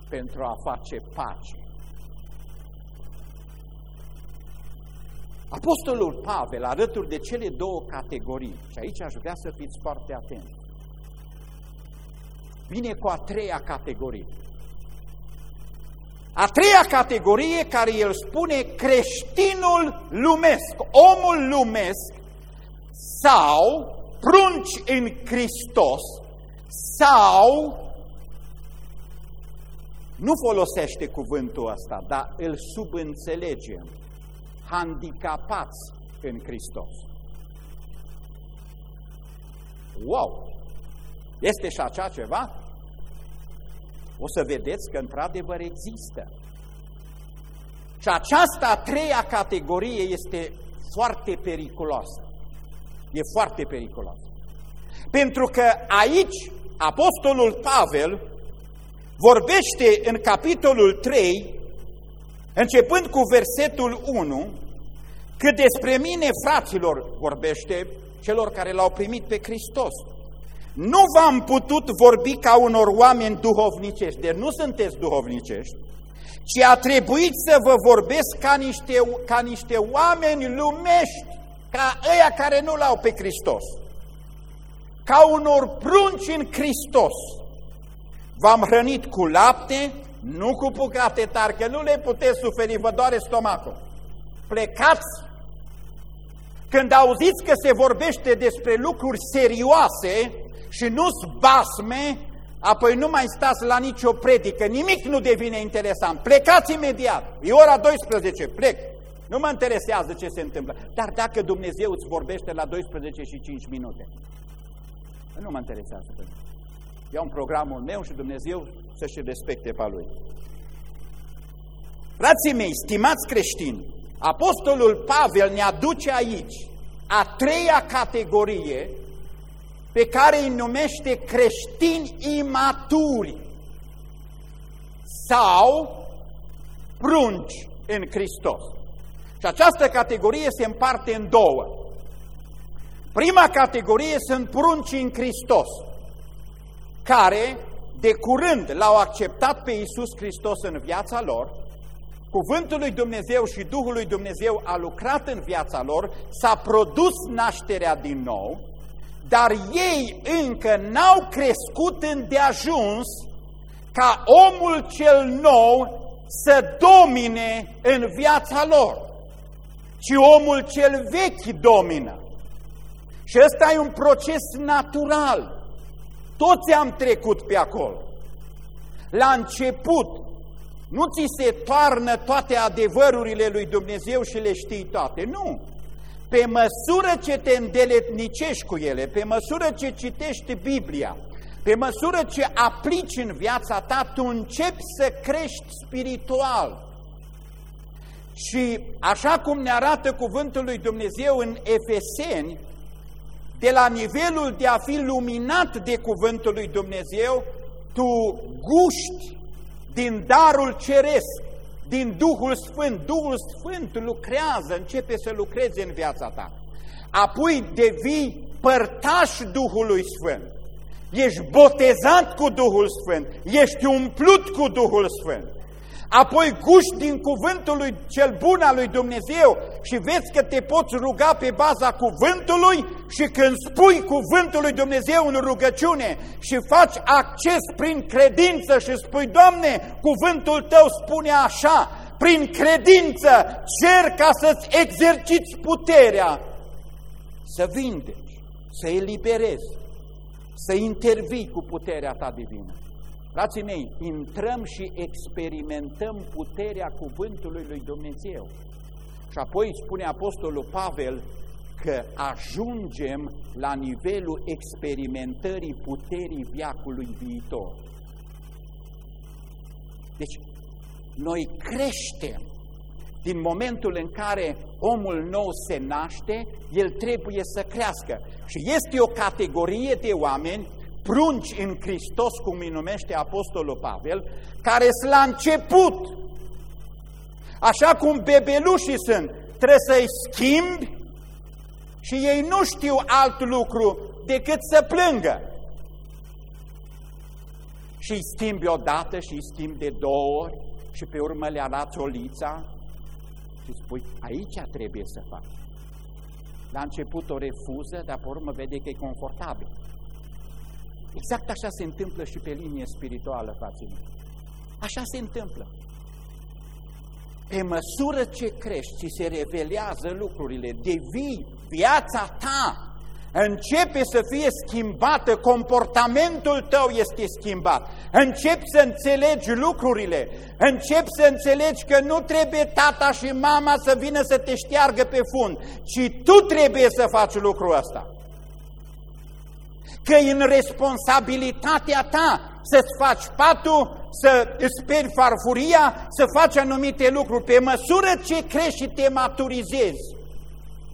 pentru a face pace. Apostolul Pavel, alături de cele două categorii, și aici aș vrea să fiți foarte atenți, vine cu a treia categorie. A treia categorie care el spune creștinul lumesc, omul lumesc sau prunci în Hristos sau nu folosește cuvântul ăsta, dar îl subînțelegem, handicapați în Hristos. Wow! Este și așa ceva? o să vedeți că într-adevăr există. Și aceasta a treia categorie este foarte periculoasă. E foarte periculoasă. Pentru că aici Apostolul Pavel vorbește în capitolul 3, începând cu versetul 1, că despre mine, fraților, vorbește celor care l-au primit pe Hristos. Nu v-am putut vorbi ca unor oameni duhovnicești, deci nu sunteți duhovnicești, ci a trebuit să vă vorbesc ca niște, ca niște oameni lumești, ca ăia care nu l-au pe Hristos, ca unor prunci în Hristos. V-am hrănit cu lapte, nu cu bucate tari, că nu le puteți suferi, vă doare stomacul. Plecați când auziți că se vorbește despre lucruri serioase și nu-s basme, apoi nu mai stați la nicio predică, nimic nu devine interesant. Plecați imediat, e ora 12, plec. Nu mă interesează ce se întâmplă. Dar dacă Dumnezeu îți vorbește la 12 și 5 minute, nu mă interesează pe mine. Iau un programul meu și Dumnezeu să-și respecte pe lui. Frații mei, stimați creștini, Apostolul Pavel ne aduce aici a treia categorie pe care îi numește creștini imaturi sau prunci în Hristos. Și această categorie se împarte în două. Prima categorie sunt prunci în Hristos, care de curând l-au acceptat pe Iisus Hristos în viața lor, Cuvântul lui Dumnezeu și Duhul lui Dumnezeu a lucrat în viața lor, s-a produs nașterea din nou, dar ei încă n-au crescut în deajuns ca omul cel nou să domine în viața lor, ci omul cel vechi domină. Și ăsta e un proces natural. Toți am trecut pe acolo. La început, nu ți se toarnă toate adevărurile lui Dumnezeu și le știi toate. Nu! Pe măsură ce te îndeletnicești cu ele, pe măsură ce citești Biblia, pe măsură ce aplici în viața ta, tu începi să crești spiritual. Și așa cum ne arată cuvântul lui Dumnezeu în Efeseni, de la nivelul de a fi luminat de cuvântul lui Dumnezeu, tu guști din darul ceresc, din Duhul Sfânt. Duhul Sfânt lucrează, începe să lucreze în viața ta. Apoi devii părtaș Duhului Sfânt. Ești botezat cu Duhul Sfânt, ești umplut cu Duhul Sfânt apoi guști din cuvântul lui cel bun al lui Dumnezeu și vezi că te poți ruga pe baza cuvântului și când spui cuvântul lui Dumnezeu în rugăciune și faci acces prin credință și spui, Doamne, cuvântul tău spune așa, prin credință cer ca să-ți exerciți puterea să vindeci, să eliberezi, să intervii cu puterea ta divină. Frații mei, intrăm și experimentăm puterea cuvântului lui Dumnezeu. Și apoi spune Apostolul Pavel că ajungem la nivelul experimentării puterii viacului viitor. Deci, noi creștem din momentul în care omul nou se naște, el trebuie să crească. Și este o categorie de oameni prunci în Hristos, cum îi numește Apostolul Pavel, care sunt la început. Așa cum bebelușii sunt, trebuie să-i schimbi și ei nu știu alt lucru decât să plângă. Și îi schimbi odată și îi schimbi de două ori și pe urmă le arăți o lița și spui, aici trebuie să faci. La început o refuză, dar pe urmă vede că e confortabil. Exact așa se întâmplă și pe linie spirituală, frații mei. Așa se întâmplă. Pe măsură ce crești și se revelează lucrurile, devii viața ta, începe să fie schimbată, comportamentul tău este schimbat, începi să înțelegi lucrurile, începi să înțelegi că nu trebuie tata și mama să vină să te șteargă pe fund, ci tu trebuie să faci lucrul ăsta că e în responsabilitatea ta să-ți faci patul, să speri farfuria, să faci anumite lucruri. Pe măsură ce crești și te maturizezi.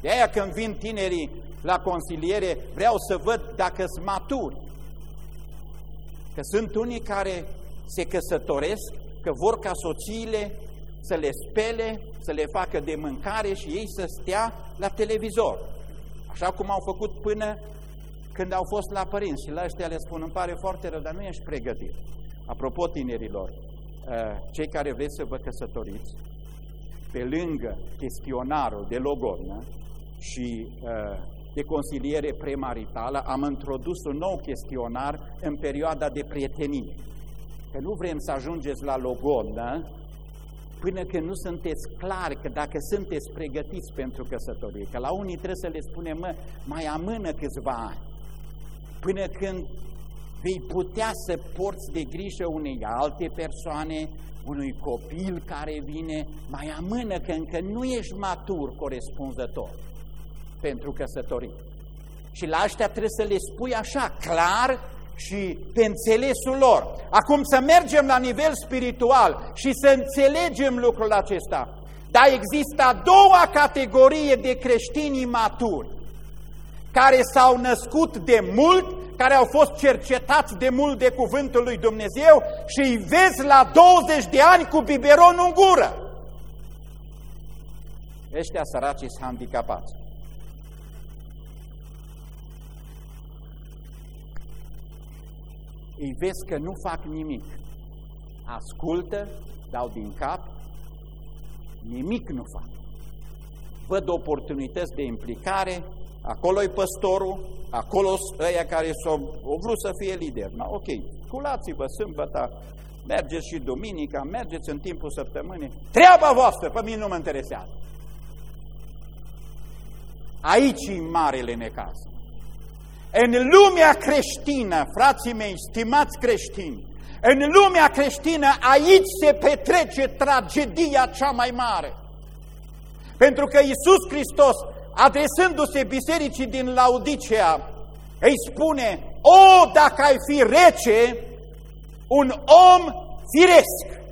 De aia când vin tinerii la consiliere, vreau să văd dacă sunt maturi. Că sunt unii care se căsătoresc, că vor ca soțiile să le spele, să le facă de mâncare și ei să stea la televizor. Așa cum au făcut până când au fost la părinți și la ăștia le spun, îmi pare foarte rău, dar nu ești pregătit. Apropo tinerilor, uh, cei care vreți să vă căsătoriți, pe lângă chestionarul de logodnă și uh, de consiliere premaritală, am introdus un nou chestionar în perioada de prietenie. Că nu vrem să ajungeți la logodnă până când nu sunteți clari că dacă sunteți pregătiți pentru căsătorie, că la unii trebuie să le spunem, mă, mai amână câțiva ani, până când vei putea să porți de grijă unei alte persoane, unui copil care vine, mai amână că încă nu ești matur corespunzător pentru căsătorie. Și la ăștia trebuie să le spui așa, clar și pe înțelesul lor. Acum să mergem la nivel spiritual și să înțelegem lucrul acesta. Dar există a doua categorie de creștini maturi, care s-au născut de mult, care au fost cercetați de mult de cuvântul lui Dumnezeu și îi vezi la 20 de ani cu biberon în gură. Ăștia săraci sunt handicapați. îi vezi că nu fac nimic. Ascultă, dau din cap, nimic nu fac. Văd oportunități de implicare, acolo e păstorul, acolo ăia care s-au vrut să fie lider. Na, ok, culați-vă sâmbătă, mergeți și duminica, mergeți în timpul săptămânii. Treaba voastră, pe mine nu mă interesează. Aici e marele necaz. În lumea creștină, frații mei, stimați creștini, în lumea creștină aici se petrece tragedia cea mai mare. Pentru că Iisus Hristos, adresându-se bisericii din Laodicea, îi spune, o, dacă ai fi rece, un om firesc,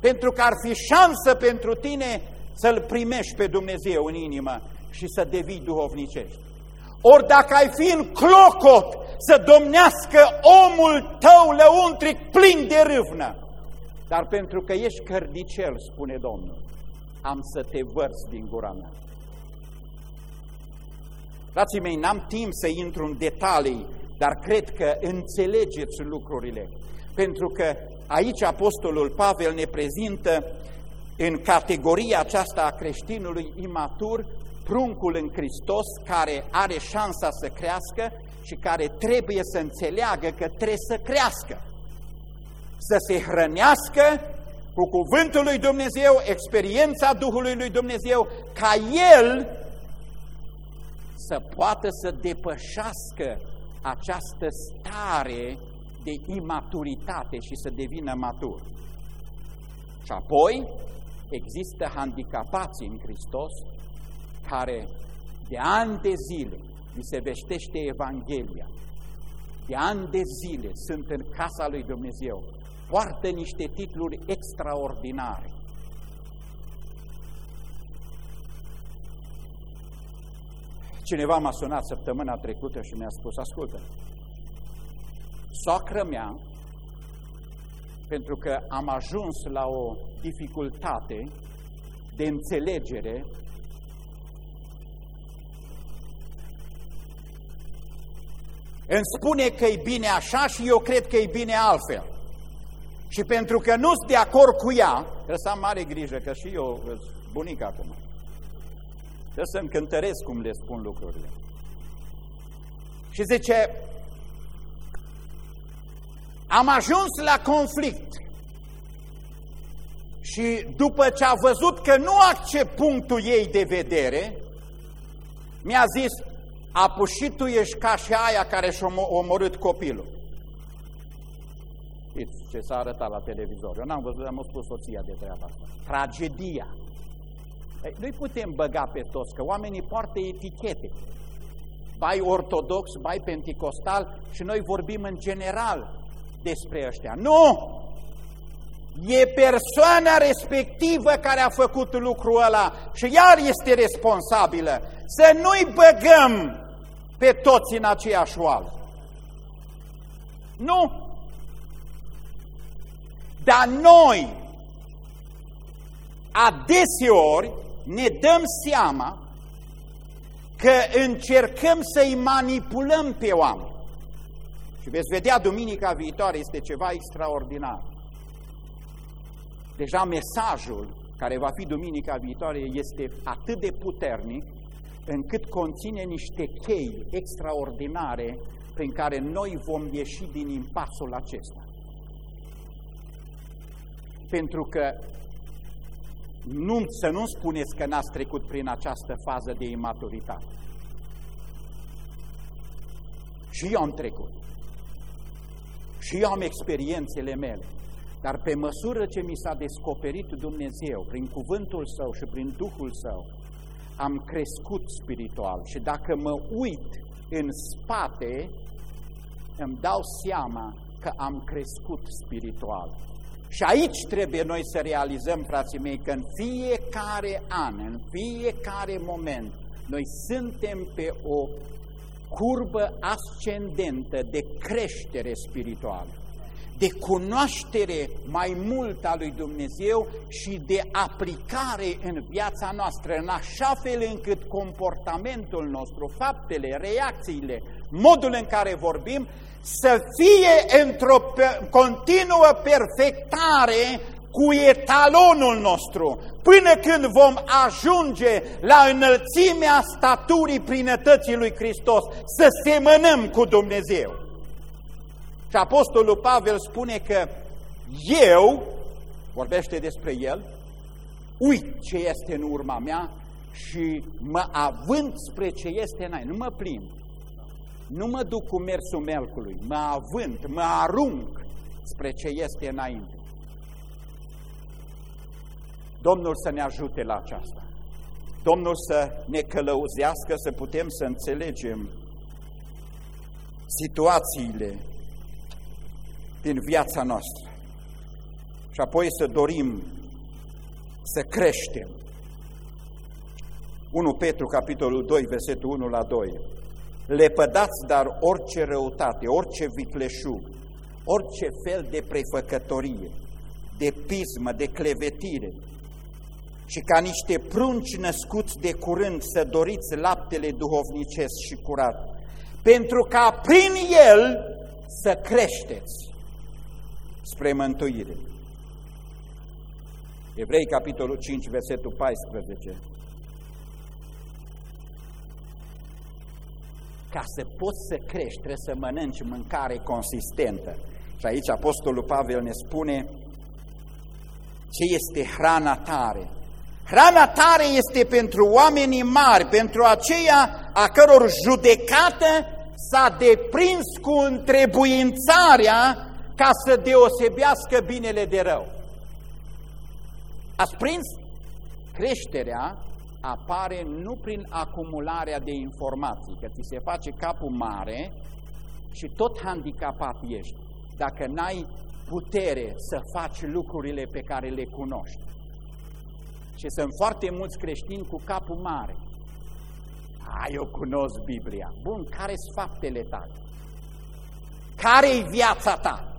pentru că ar fi șansă pentru tine să-L primești pe Dumnezeu în inimă și să devii duhovnicești. Ori dacă ai fi în clocot să domnească omul tău lăuntric plin de râvnă, dar pentru că ești cărdicel, spune Domnul, am să te vărs din gura mea. Frații mei, n-am timp să intru în detalii, dar cred că înțelegeți lucrurile. Pentru că aici Apostolul Pavel ne prezintă în categoria aceasta a creștinului imatur pruncul în Hristos care are șansa să crească și care trebuie să înțeleagă că trebuie să crească, să se hrănească cu cuvântul lui Dumnezeu, experiența Duhului lui Dumnezeu, ca el să poată să depășească această stare de imaturitate și să devină matur. Și apoi există handicapații în Hristos care de ani de zile mi se veștește Evanghelia, de ani de zile sunt în casa lui Dumnezeu, poartă niște titluri extraordinare. Cineva m-a sunat săptămâna trecută și mi-a spus, ascultă, soacră mea, pentru că am ajuns la o dificultate de înțelegere îmi spune că e bine așa și eu cred că e bine altfel. Și pentru că nu sunt de acord cu ea, trebuie să am mare grijă, că și eu sunt bunic acum. Trebuie să-mi cântăresc cum le spun lucrurile. Și zice, am ajuns la conflict și după ce a văzut că nu accept punctul ei de vedere, mi-a zis, apuși tu ești ca și aia care și-a omorât copilul. Știți ce s-a arătat la televizor. Eu n-am văzut, am spus soția de treaba asta. Tragedia. Nu-i putem băga pe toți, că oamenii poartă etichete. Bai ortodox, bai penticostal și noi vorbim în general despre ăștia. Nu! E persoana respectivă care a făcut lucrul ăla și iar este responsabilă. Să nu-i băgăm pe toți în aceeași oală. Nu. Dar noi, adeseori, ne dăm seama că încercăm să-i manipulăm pe oameni. Și veți vedea duminica viitoare, este ceva extraordinar. Deja mesajul care va fi duminica viitoare este atât de puternic încât conține niște chei extraordinare prin care noi vom ieși din impasul acesta. Pentru că nu, să nu spuneți că n-ați trecut prin această fază de imaturitate. Și eu am trecut. Și eu am experiențele mele. Dar pe măsură ce mi s-a descoperit Dumnezeu, prin cuvântul Său și prin Duhul Său, am crescut spiritual și dacă mă uit în spate, îmi dau seama că am crescut spiritual. Și aici trebuie noi să realizăm, frații mei, că în fiecare an, în fiecare moment, noi suntem pe o curbă ascendentă de creștere spirituală de cunoaștere mai mult a lui Dumnezeu și de aplicare în viața noastră, în așa fel încât comportamentul nostru, faptele, reacțiile, modul în care vorbim, să fie într-o continuă perfectare cu etalonul nostru, până când vom ajunge la înălțimea staturii plinătății lui Hristos, să semănăm cu Dumnezeu. Și Apostolul Pavel spune că eu, vorbește despre el, uit ce este în urma mea și mă având spre ce este înainte, nu mă plimb, nu mă duc cu mersul melcului, mă avânt, mă arunc spre ce este înainte. Domnul să ne ajute la aceasta. Domnul să ne călăuzească, să putem să înțelegem situațiile din viața noastră. Și apoi să dorim să creștem. 1 Petru, capitolul 2, versetul 1 la 2. Lepădați dar orice răutate, orice vicleșug, orice fel de prefăcătorie, de pismă, de clevetire, și ca niște prunci născuți de curând să doriți laptele duhovnicesc și curat, pentru ca prin el să creșteți spre mântuire. Evrei, capitolul 5, versetul 14. Ca să poți să crești, trebuie să mănânci mâncare consistentă. Și aici Apostolul Pavel ne spune ce este hrana tare. Hrana tare este pentru oamenii mari, pentru aceia a căror judecată s-a deprins cu întrebuințarea ca să deosebească binele de rău. Ați prins? Creșterea apare nu prin acumularea de informații, că ți se face capul mare și tot handicapat ești, dacă n-ai putere să faci lucrurile pe care le cunoști. Și sunt foarte mulți creștini cu capul mare. A, eu cunosc Biblia. Bun, care sunt faptele tale? Care-i viața ta?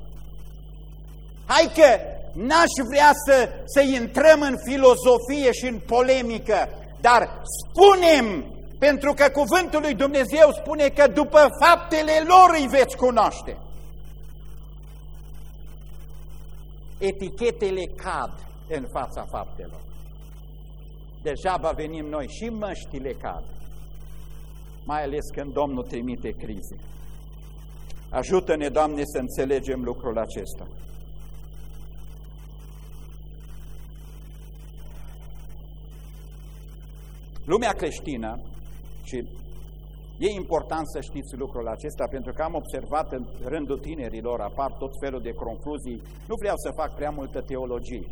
Hai că n-aș vrea să, să intrăm în filozofie și în polemică, dar spunem, pentru că cuvântul lui Dumnezeu spune că după faptele lor îi veți cunoaște. Etichetele cad în fața faptelor. Degeaba venim noi și măștile cad, mai ales când Domnul trimite crize. Ajută-ne, Doamne, să înțelegem lucrul acesta. Lumea creștină, și e important să știți lucrul acesta, pentru că am observat în rândul tinerilor, apar tot felul de concluzii, nu vreau să fac prea multă teologie,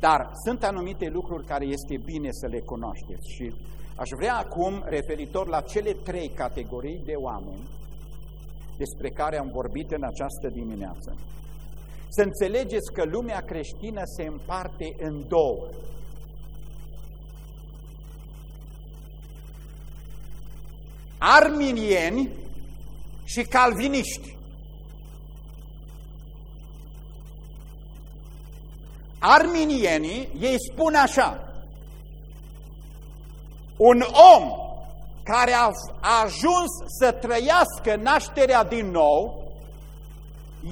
dar sunt anumite lucruri care este bine să le cunoașteți și aș vrea acum, referitor la cele trei categorii de oameni despre care am vorbit în această dimineață, să înțelegeți că lumea creștină se împarte în două. Arminieni și calviniști. Arminienii, ei spun așa, un om care a ajuns să trăiască nașterea din nou,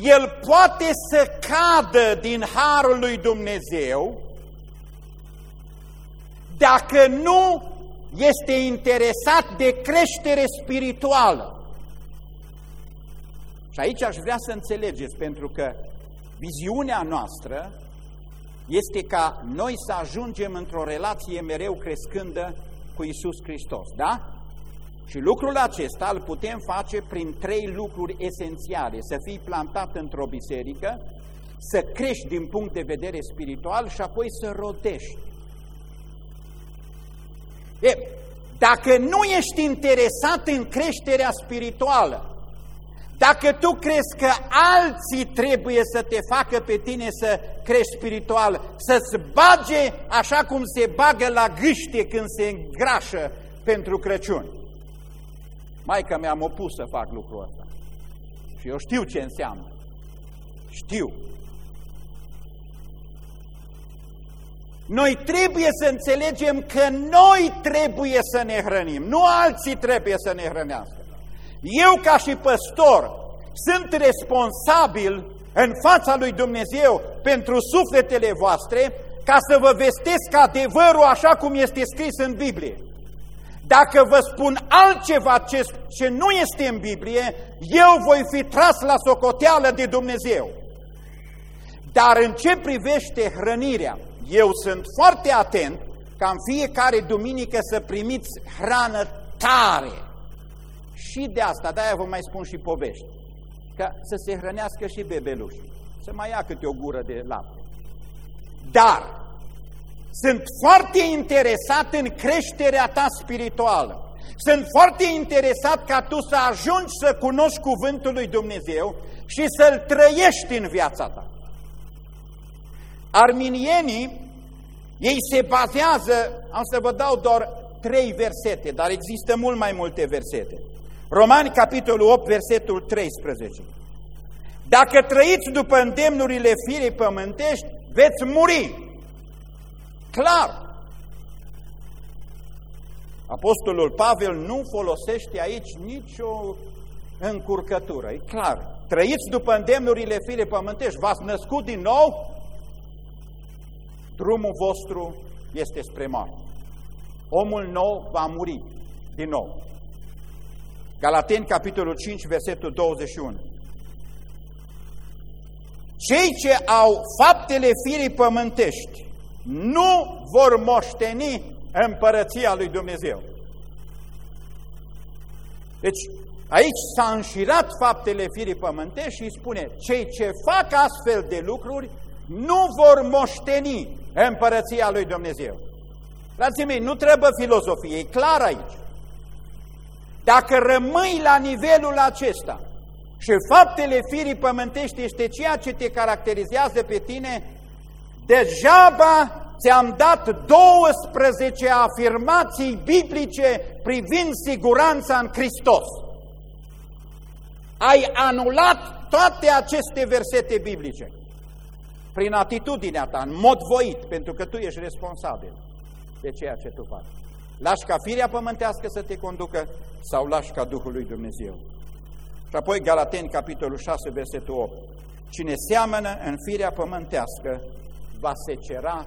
el poate să cadă din harul lui Dumnezeu dacă nu este interesat de creștere spirituală. Și aici aș vrea să înțelegeți, pentru că viziunea noastră este ca noi să ajungem într-o relație mereu crescândă cu Isus Hristos, da? Și lucrul acesta îl putem face prin trei lucruri esențiale. Să fii plantat într-o biserică, să crești din punct de vedere spiritual și apoi să rodești. E, dacă nu ești interesat în creșterea spirituală, dacă tu crezi că alții trebuie să te facă pe tine să crești spiritual, să-ți bage așa cum se bagă la gâște când se îngrașă pentru Crăciun. Maica mi-am opus să fac lucrul ăsta. Și eu știu ce înseamnă. Știu. Noi trebuie să înțelegem că noi trebuie să ne hrănim, nu alții trebuie să ne hrănească. Eu ca și păstor sunt responsabil în fața lui Dumnezeu pentru sufletele voastre ca să vă vestesc adevărul așa cum este scris în Biblie. Dacă vă spun altceva ce, ce nu este în Biblie, eu voi fi tras la socoteală de Dumnezeu. Dar în ce privește hrănirea, eu sunt foarte atent ca în fiecare duminică să primiți hrană tare. Și de asta, de-aia vă mai spun și povești, ca să se hrănească și bebelușii, să mai ia câte o gură de lapte. Dar sunt foarte interesat în creșterea ta spirituală. Sunt foarte interesat ca tu să ajungi să cunoști cuvântul lui Dumnezeu și să-l trăiești în viața ta. Arminienii, ei se bazează, am să vă dau doar trei versete, dar există mult mai multe versete. Romani, capitolul 8, versetul 13. Dacă trăiți după îndemnurile firei pământești, veți muri. Clar. Apostolul Pavel nu folosește aici nicio încurcătură, e clar. Trăiți după îndemnurile firei pământești, v-ați născut din nou, drumul vostru este spre moarte. Omul nou va muri din nou. Galateni, capitolul 5, versetul 21. Cei ce au faptele firii pământești nu vor moșteni împărăția lui Dumnezeu. Deci, aici s-a înșirat faptele firii pământești și spune, cei ce fac astfel de lucruri nu vor moșteni împărăția lui Dumnezeu. Frații mei, nu trebuie filozofie, e clar aici. Dacă rămâi la nivelul acesta și faptele firii pământești este ceea ce te caracterizează pe tine, degeaba ți-am dat 12 afirmații biblice privind siguranța în Hristos. Ai anulat toate aceste versete biblice prin atitudinea ta, în mod voit, pentru că tu ești responsabil de ceea ce tu faci. Lași ca firea pământească să te conducă sau lași ca Duhul lui Dumnezeu. Și apoi Galateni, capitolul 6, versetul 8. Cine seamănă în firea pământească va secera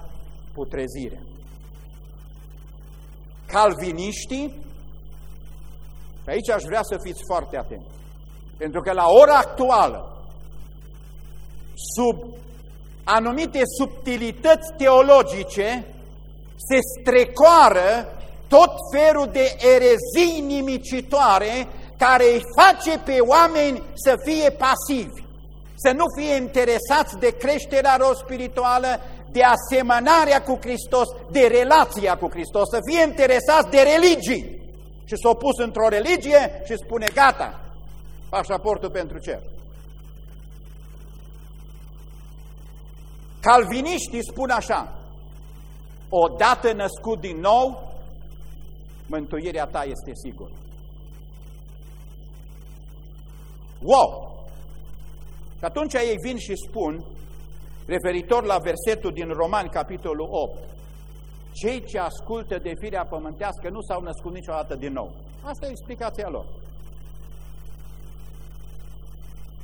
putrezirea. Calviniștii, și aici aș vrea să fiți foarte atenți, pentru că la ora actuală, sub anumite subtilități teologice, se strecoară tot felul de erezii nimicitoare care îi face pe oameni să fie pasivi, să nu fie interesați de creșterea lor spirituală, de asemănarea cu Hristos, de relația cu Hristos, să fie interesați de religii. Și s-au pus într-o religie și spune, gata, pașaportul pentru cer. Calviniștii spun așa, odată născut din nou, mântuirea ta este sigură. Wow! Și atunci ei vin și spun, referitor la versetul din Romani, capitolul 8, cei ce ascultă de firea pământească nu s-au născut niciodată din nou. Asta e explicația lor.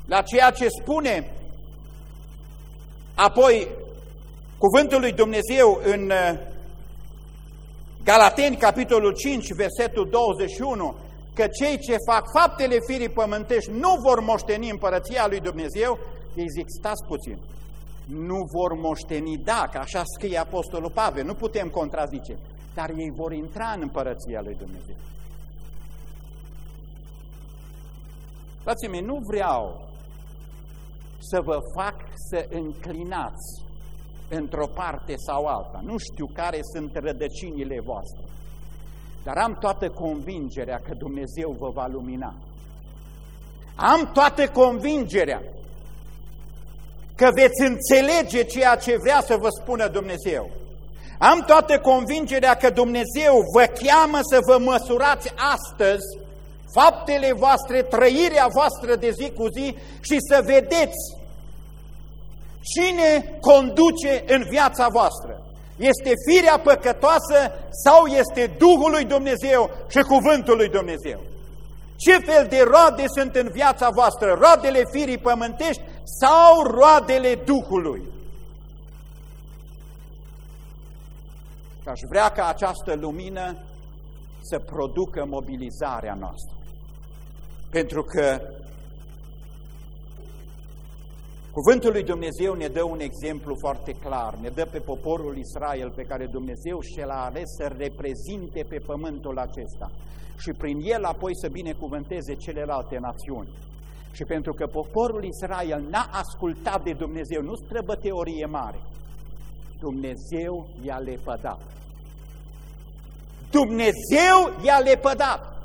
La ceea ce spune apoi cuvântul lui Dumnezeu în uh, Galateni, capitolul 5, versetul 21, că cei ce fac faptele firii pământești nu vor moșteni împărăția lui Dumnezeu, ei zic, stați puțin, nu vor moșteni, da, că așa scrie Apostolul Pavel, nu putem contrazice, dar ei vor intra în împărăția lui Dumnezeu. Frații mei, nu vreau să vă fac să înclinați într-o parte sau alta. Nu știu care sunt rădăcinile voastre, dar am toată convingerea că Dumnezeu vă va lumina. Am toată convingerea că veți înțelege ceea ce vrea să vă spună Dumnezeu. Am toată convingerea că Dumnezeu vă cheamă să vă măsurați astăzi faptele voastre, trăirea voastră de zi cu zi și să vedeți cine conduce în viața voastră. Este firea păcătoasă sau este Duhul lui Dumnezeu și Cuvântul lui Dumnezeu? Ce fel de roade sunt în viața voastră? Roadele firii pământești sau roadele Duhului? Și aș vrea ca această lumină să producă mobilizarea noastră. Pentru că Cuvântul lui Dumnezeu ne dă un exemplu foarte clar, ne dă pe poporul Israel pe care Dumnezeu și l-a ales să reprezinte pe pământul acesta și prin el apoi să binecuvânteze celelalte națiuni. Și pentru că poporul Israel n-a ascultat de Dumnezeu, nu străbă teorie mare, Dumnezeu i-a lepădat. Dumnezeu i-a lepădat.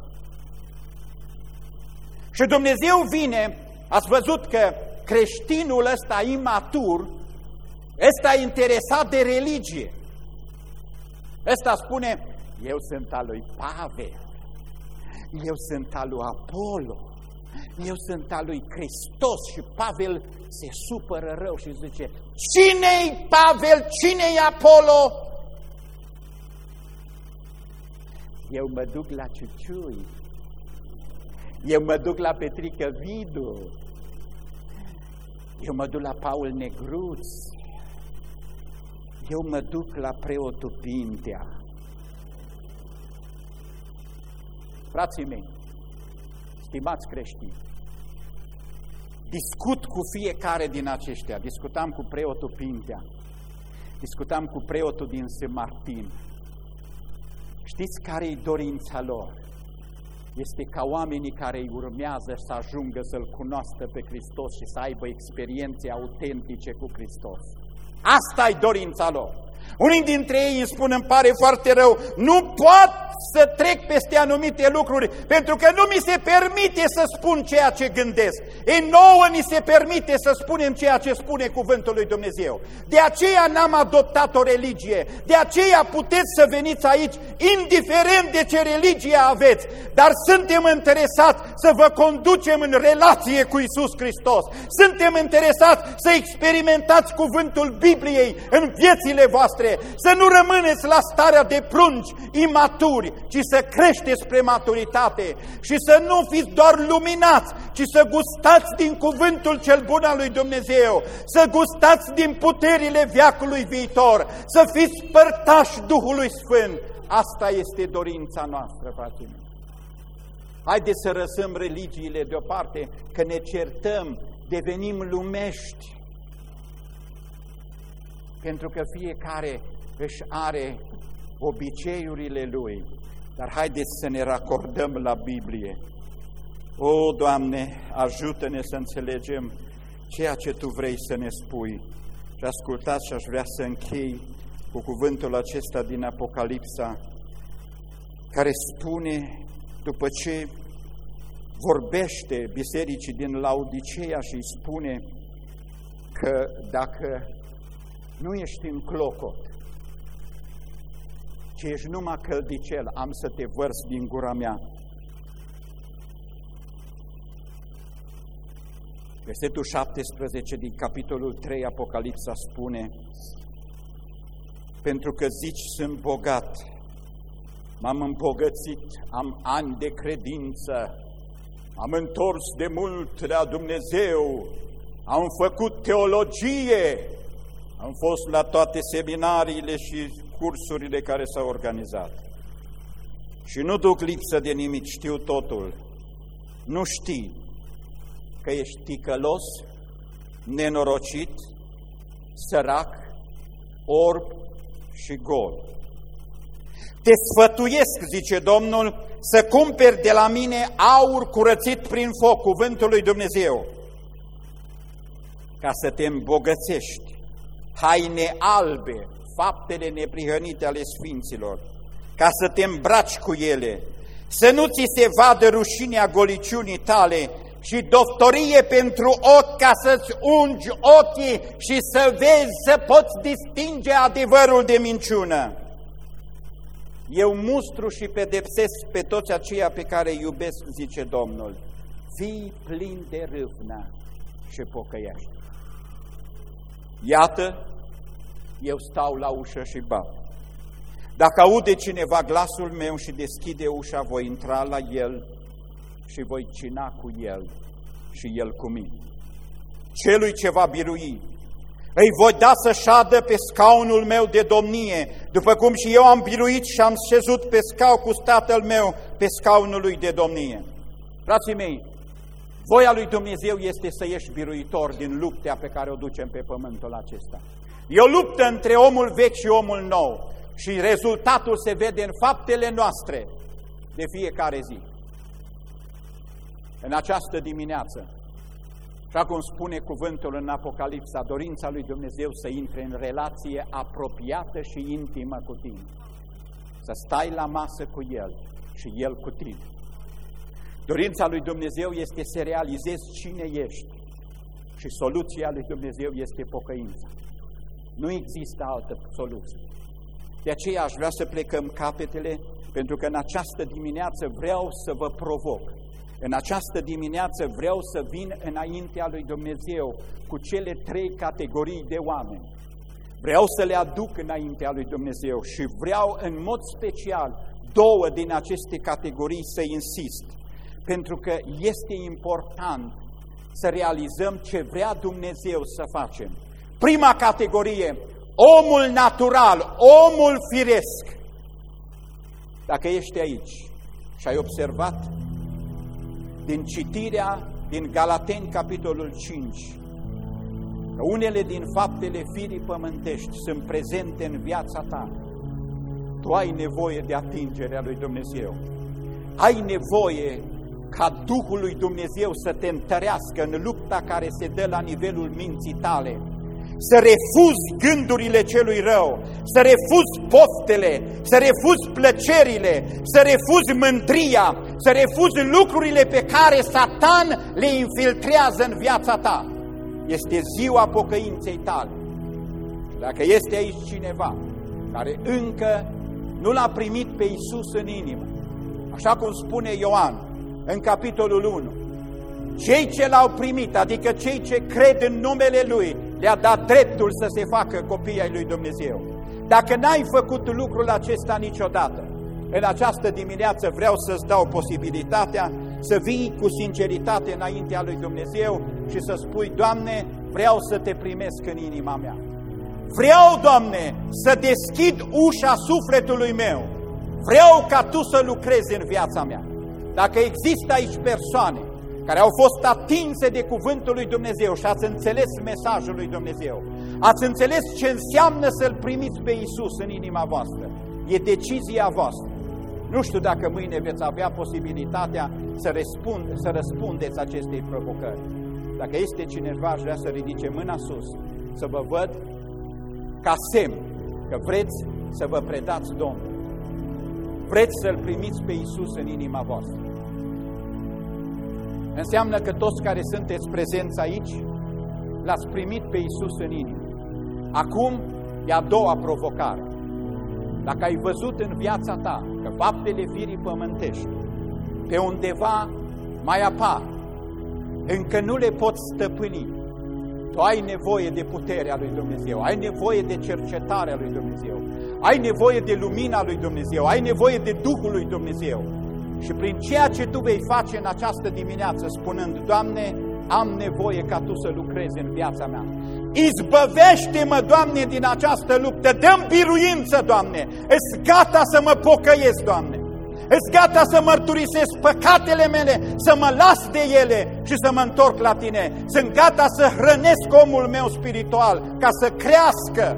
Și Dumnezeu vine, ați văzut că creștinul ăsta imatur, ăsta interesat de religie. Ăsta spune, eu sunt al lui Pavel, eu sunt al lui Apollo, eu sunt al lui Hristos și Pavel se supără rău și zice, cine-i Pavel, cine-i Apollo? Eu mă duc la Ciuciui, eu mă duc la Petrică Vidu, eu mă duc la Paul Negruț, eu mă duc la preotul Pintea. Frații mei, stimați creștini, discut cu fiecare din aceștia. Discutam cu preotul Pintea, discutam cu preotul din St. Martin. Știți care e dorința lor? Este ca oamenii care îi urmează să ajungă să-L cunoască pe Hristos și să aibă experiențe autentice cu Hristos. Asta e dorința lor. Unii dintre ei îmi spun, îmi pare foarte rău, nu pot să trec peste anumite lucruri, pentru că nu mi se permite să spun ceea ce gândesc. Ei nouă ni se permite să spunem ceea ce spune cuvântul lui Dumnezeu. De aceea n-am adoptat o religie, de aceea puteți să veniți aici, indiferent de ce religie aveți, dar suntem interesați să vă conducem în relație cu Isus Hristos. Suntem interesați să experimentați cuvântul Bibliei în viețile voastre, să nu rămâneți la starea de prunci imaturi, ci să creșteți spre maturitate și să nu fiți doar luminați, ci să gustați din cuvântul cel bun al lui Dumnezeu, să gustați din puterile veacului viitor, să fiți părtași Duhului Sfânt. Asta este dorința noastră, frații mei. Haideți să răsăm religiile deoparte, că ne certăm, devenim lumești, pentru că fiecare își are obiceiurile lui, dar haideți să ne racordăm la Biblie. O, Doamne, ajută-ne să înțelegem ceea ce Tu vrei să ne spui. Și ascultați și aș vrea să închei cu cuvântul acesta din Apocalipsa, care spune, după ce vorbește bisericii din Laodiceea și îi spune că dacă Nu ești în clocot, ci ești numai căldicel, am să te vărs din gura mea. Versetul 17 din capitolul 3 Apocalipsa spune Pentru că zici sunt bogat, m-am îmbogățit, am ani de credință, am întors de mult la Dumnezeu, am făcut teologie, am fost la toate seminariile și cursurile care s-au organizat. Și nu duc lipsă de nimic, știu totul. Nu știi că ești ticălos, nenorocit, sărac, orb și gol. Te sfătuiesc, zice Domnul, să cumperi de la mine aur curățit prin foc, cuvântul lui Dumnezeu, ca să te îmbogățești, haine albe, faptele neprihănite ale Sfinților, ca să te îmbraci cu ele, să nu ți se vadă rușinea goliciunii tale și doctorie pentru ochi ca să-ți ungi ochii și să vezi, să poți distinge adevărul de minciună. Eu mustru și pedepsesc pe toți aceia pe care îi iubesc, zice Domnul. Fii plin de râvnă și pocăiește. Iată, eu stau la ușă și bat. Dacă aude cineva glasul meu și deschide ușa, voi intra la el și voi cina cu el și el cu mine. Celui ce va birui, îi voi da să șadă pe scaunul meu de domnie, după cum și eu am biruit și am șezut pe scau cu tatăl meu pe scaunul lui de domnie. Frații mei, voia lui Dumnezeu este să ieși biruitor din luptea pe care o ducem pe pământul acesta. E o luptă între omul vechi și omul nou și rezultatul se vede în faptele noastre de fiecare zi în această dimineață, așa cum spune cuvântul în Apocalipsa, dorința lui Dumnezeu să intre în relație apropiată și intimă cu tine. Să stai la masă cu El și El cu tine. Dorința lui Dumnezeu este să realizezi cine ești și soluția lui Dumnezeu este pocăința. Nu există altă soluție. De aceea aș vrea să plecăm capetele, pentru că în această dimineață vreau să vă provoc în această dimineață vreau să vin înaintea lui Dumnezeu cu cele trei categorii de oameni. Vreau să le aduc înaintea lui Dumnezeu și vreau în mod special două din aceste categorii să insist, pentru că este important să realizăm ce vrea Dumnezeu să facem. Prima categorie, omul natural, omul firesc. Dacă ești aici și ai observat din citirea din Galateni, capitolul 5, că unele din faptele firii pământești sunt prezente în viața ta, tu ai nevoie de atingerea lui Dumnezeu. Ai nevoie ca Duhul lui Dumnezeu să te întărească în lupta care se dă la nivelul minții tale, să refuzi gândurile celui rău, să refuzi poftele, să refuzi plăcerile, să refuzi mândria, să refuzi lucrurile pe care Satan le infiltrează în viața ta. Este ziua pocăinței tale. Dacă este aici cineva care încă nu l-a primit pe Isus în inimă, așa cum spune Ioan în capitolul 1, cei ce l-au primit, adică cei ce cred în numele Lui, le-a dat dreptul să se facă copii ai lui Dumnezeu. Dacă n-ai făcut lucrul acesta niciodată, în această dimineață vreau să-ți dau posibilitatea să vii cu sinceritate înaintea lui Dumnezeu și să spui, Doamne, vreau să te primesc în inima mea. Vreau, Doamne, să deschid ușa sufletului meu. Vreau ca Tu să lucrezi în viața mea. Dacă există aici persoane care au fost atinse de cuvântul lui Dumnezeu și ați înțeles mesajul lui Dumnezeu. Ați înțeles ce înseamnă să-L primiți pe Isus în inima voastră. E decizia voastră. Nu știu dacă mâine veți avea posibilitatea să, răspund, să răspundeți acestei provocări. Dacă este cineva, aș vrea să ridice mâna sus, să vă văd ca semn că vreți să vă predați Domnul. Vreți să-L primiți pe Isus în inima voastră. Înseamnă că toți care sunteți prezenți aici, l-ați primit pe Isus în inimă. Acum e a doua provocare. Dacă ai văzut în viața ta că faptele firii pământești pe undeva mai apar, încă nu le poți stăpâni, tu ai nevoie de puterea lui Dumnezeu, ai nevoie de cercetarea lui Dumnezeu, ai nevoie de lumina lui Dumnezeu, ai nevoie de Duhul lui Dumnezeu. Și prin ceea ce tu vei face în această dimineață, spunând, Doamne, am nevoie ca Tu să lucrezi în viața mea. Izbăvește-mă, Doamne, din această luptă, dăm biruință, Doamne, ești gata să mă pocăiesc, Doamne. Ești gata să mărturisesc păcatele mele, să mă las de ele și să mă întorc la Tine. Sunt gata să hrănesc omul meu spiritual ca să crească.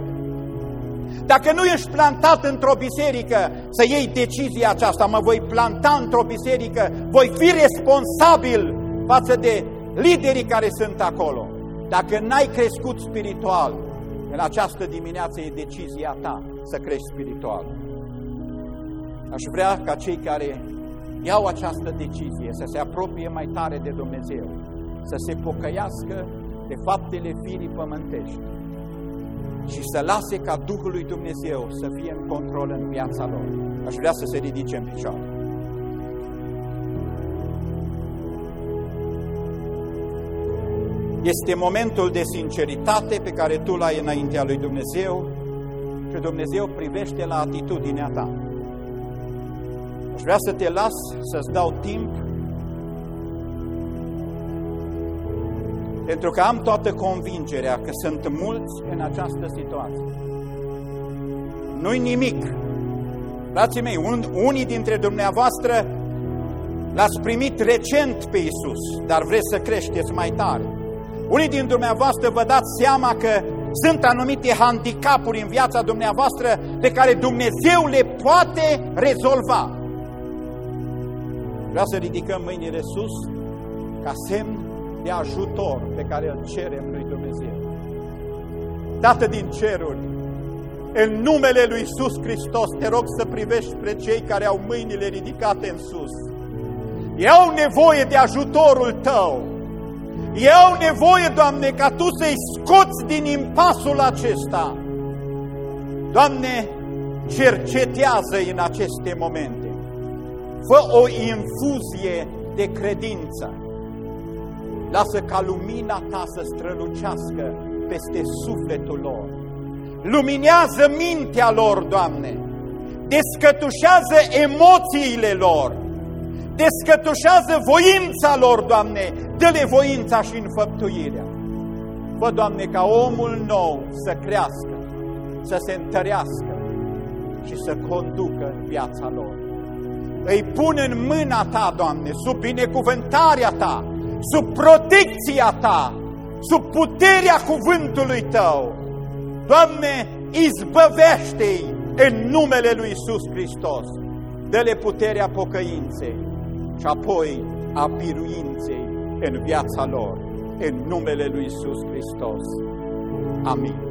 Dacă nu ești plantat într-o biserică, să iei decizia aceasta, mă voi planta într-o biserică, voi fi responsabil față de liderii care sunt acolo. Dacă n-ai crescut spiritual, în această dimineață e decizia ta să crești spiritual. Aș vrea ca cei care iau această decizie să se apropie mai tare de Dumnezeu, să se pocăiască de faptele firii pământești și să lase ca Duhul lui Dumnezeu să fie în control în viața lor. Aș vrea să se ridice în picioare. Este momentul de sinceritate pe care tu l-ai înaintea lui Dumnezeu și Dumnezeu privește la atitudinea ta. Aș vrea să te las să-ți dau timp pentru că am toată convingerea că sunt mulți în această situație. Nu-i nimic. Frații mei, un, unii dintre dumneavoastră l-ați primit recent pe Isus, dar vreți să creșteți mai tare. Unii din dumneavoastră vă dați seama că sunt anumite handicapuri în viața dumneavoastră pe care Dumnezeu le poate rezolva. Vreau să ridicăm mâinile sus ca semn de ajutor pe care îl cerem lui Dumnezeu. Tată din ceruri, în numele lui Iisus Hristos, te rog să privești spre cei care au mâinile ridicate în sus. Ei au nevoie de ajutorul Tău. Ei au nevoie, Doamne, ca Tu să-i scoți din impasul acesta. Doamne, cercetează-i în aceste momente. Fă o infuzie de credință. Lasă ca lumina Ta să strălucească peste sufletul lor. Luminează mintea lor, Doamne. Descătușează emoțiile lor descătușează voința lor, Doamne, dă-le voința și înfăptuirea. Fă, Doamne, ca omul nou să crească, să se întărească și să conducă în viața lor. Îi pun în mâna Ta, Doamne, sub binecuvântarea Ta, sub protecția Ta, sub puterea cuvântului Tău. Doamne, izbăvește-i în numele Lui Iisus Hristos. Dă-le puterea pocăinței și apoi a biruinței în viața lor, în numele Lui Iisus Hristos. Amin.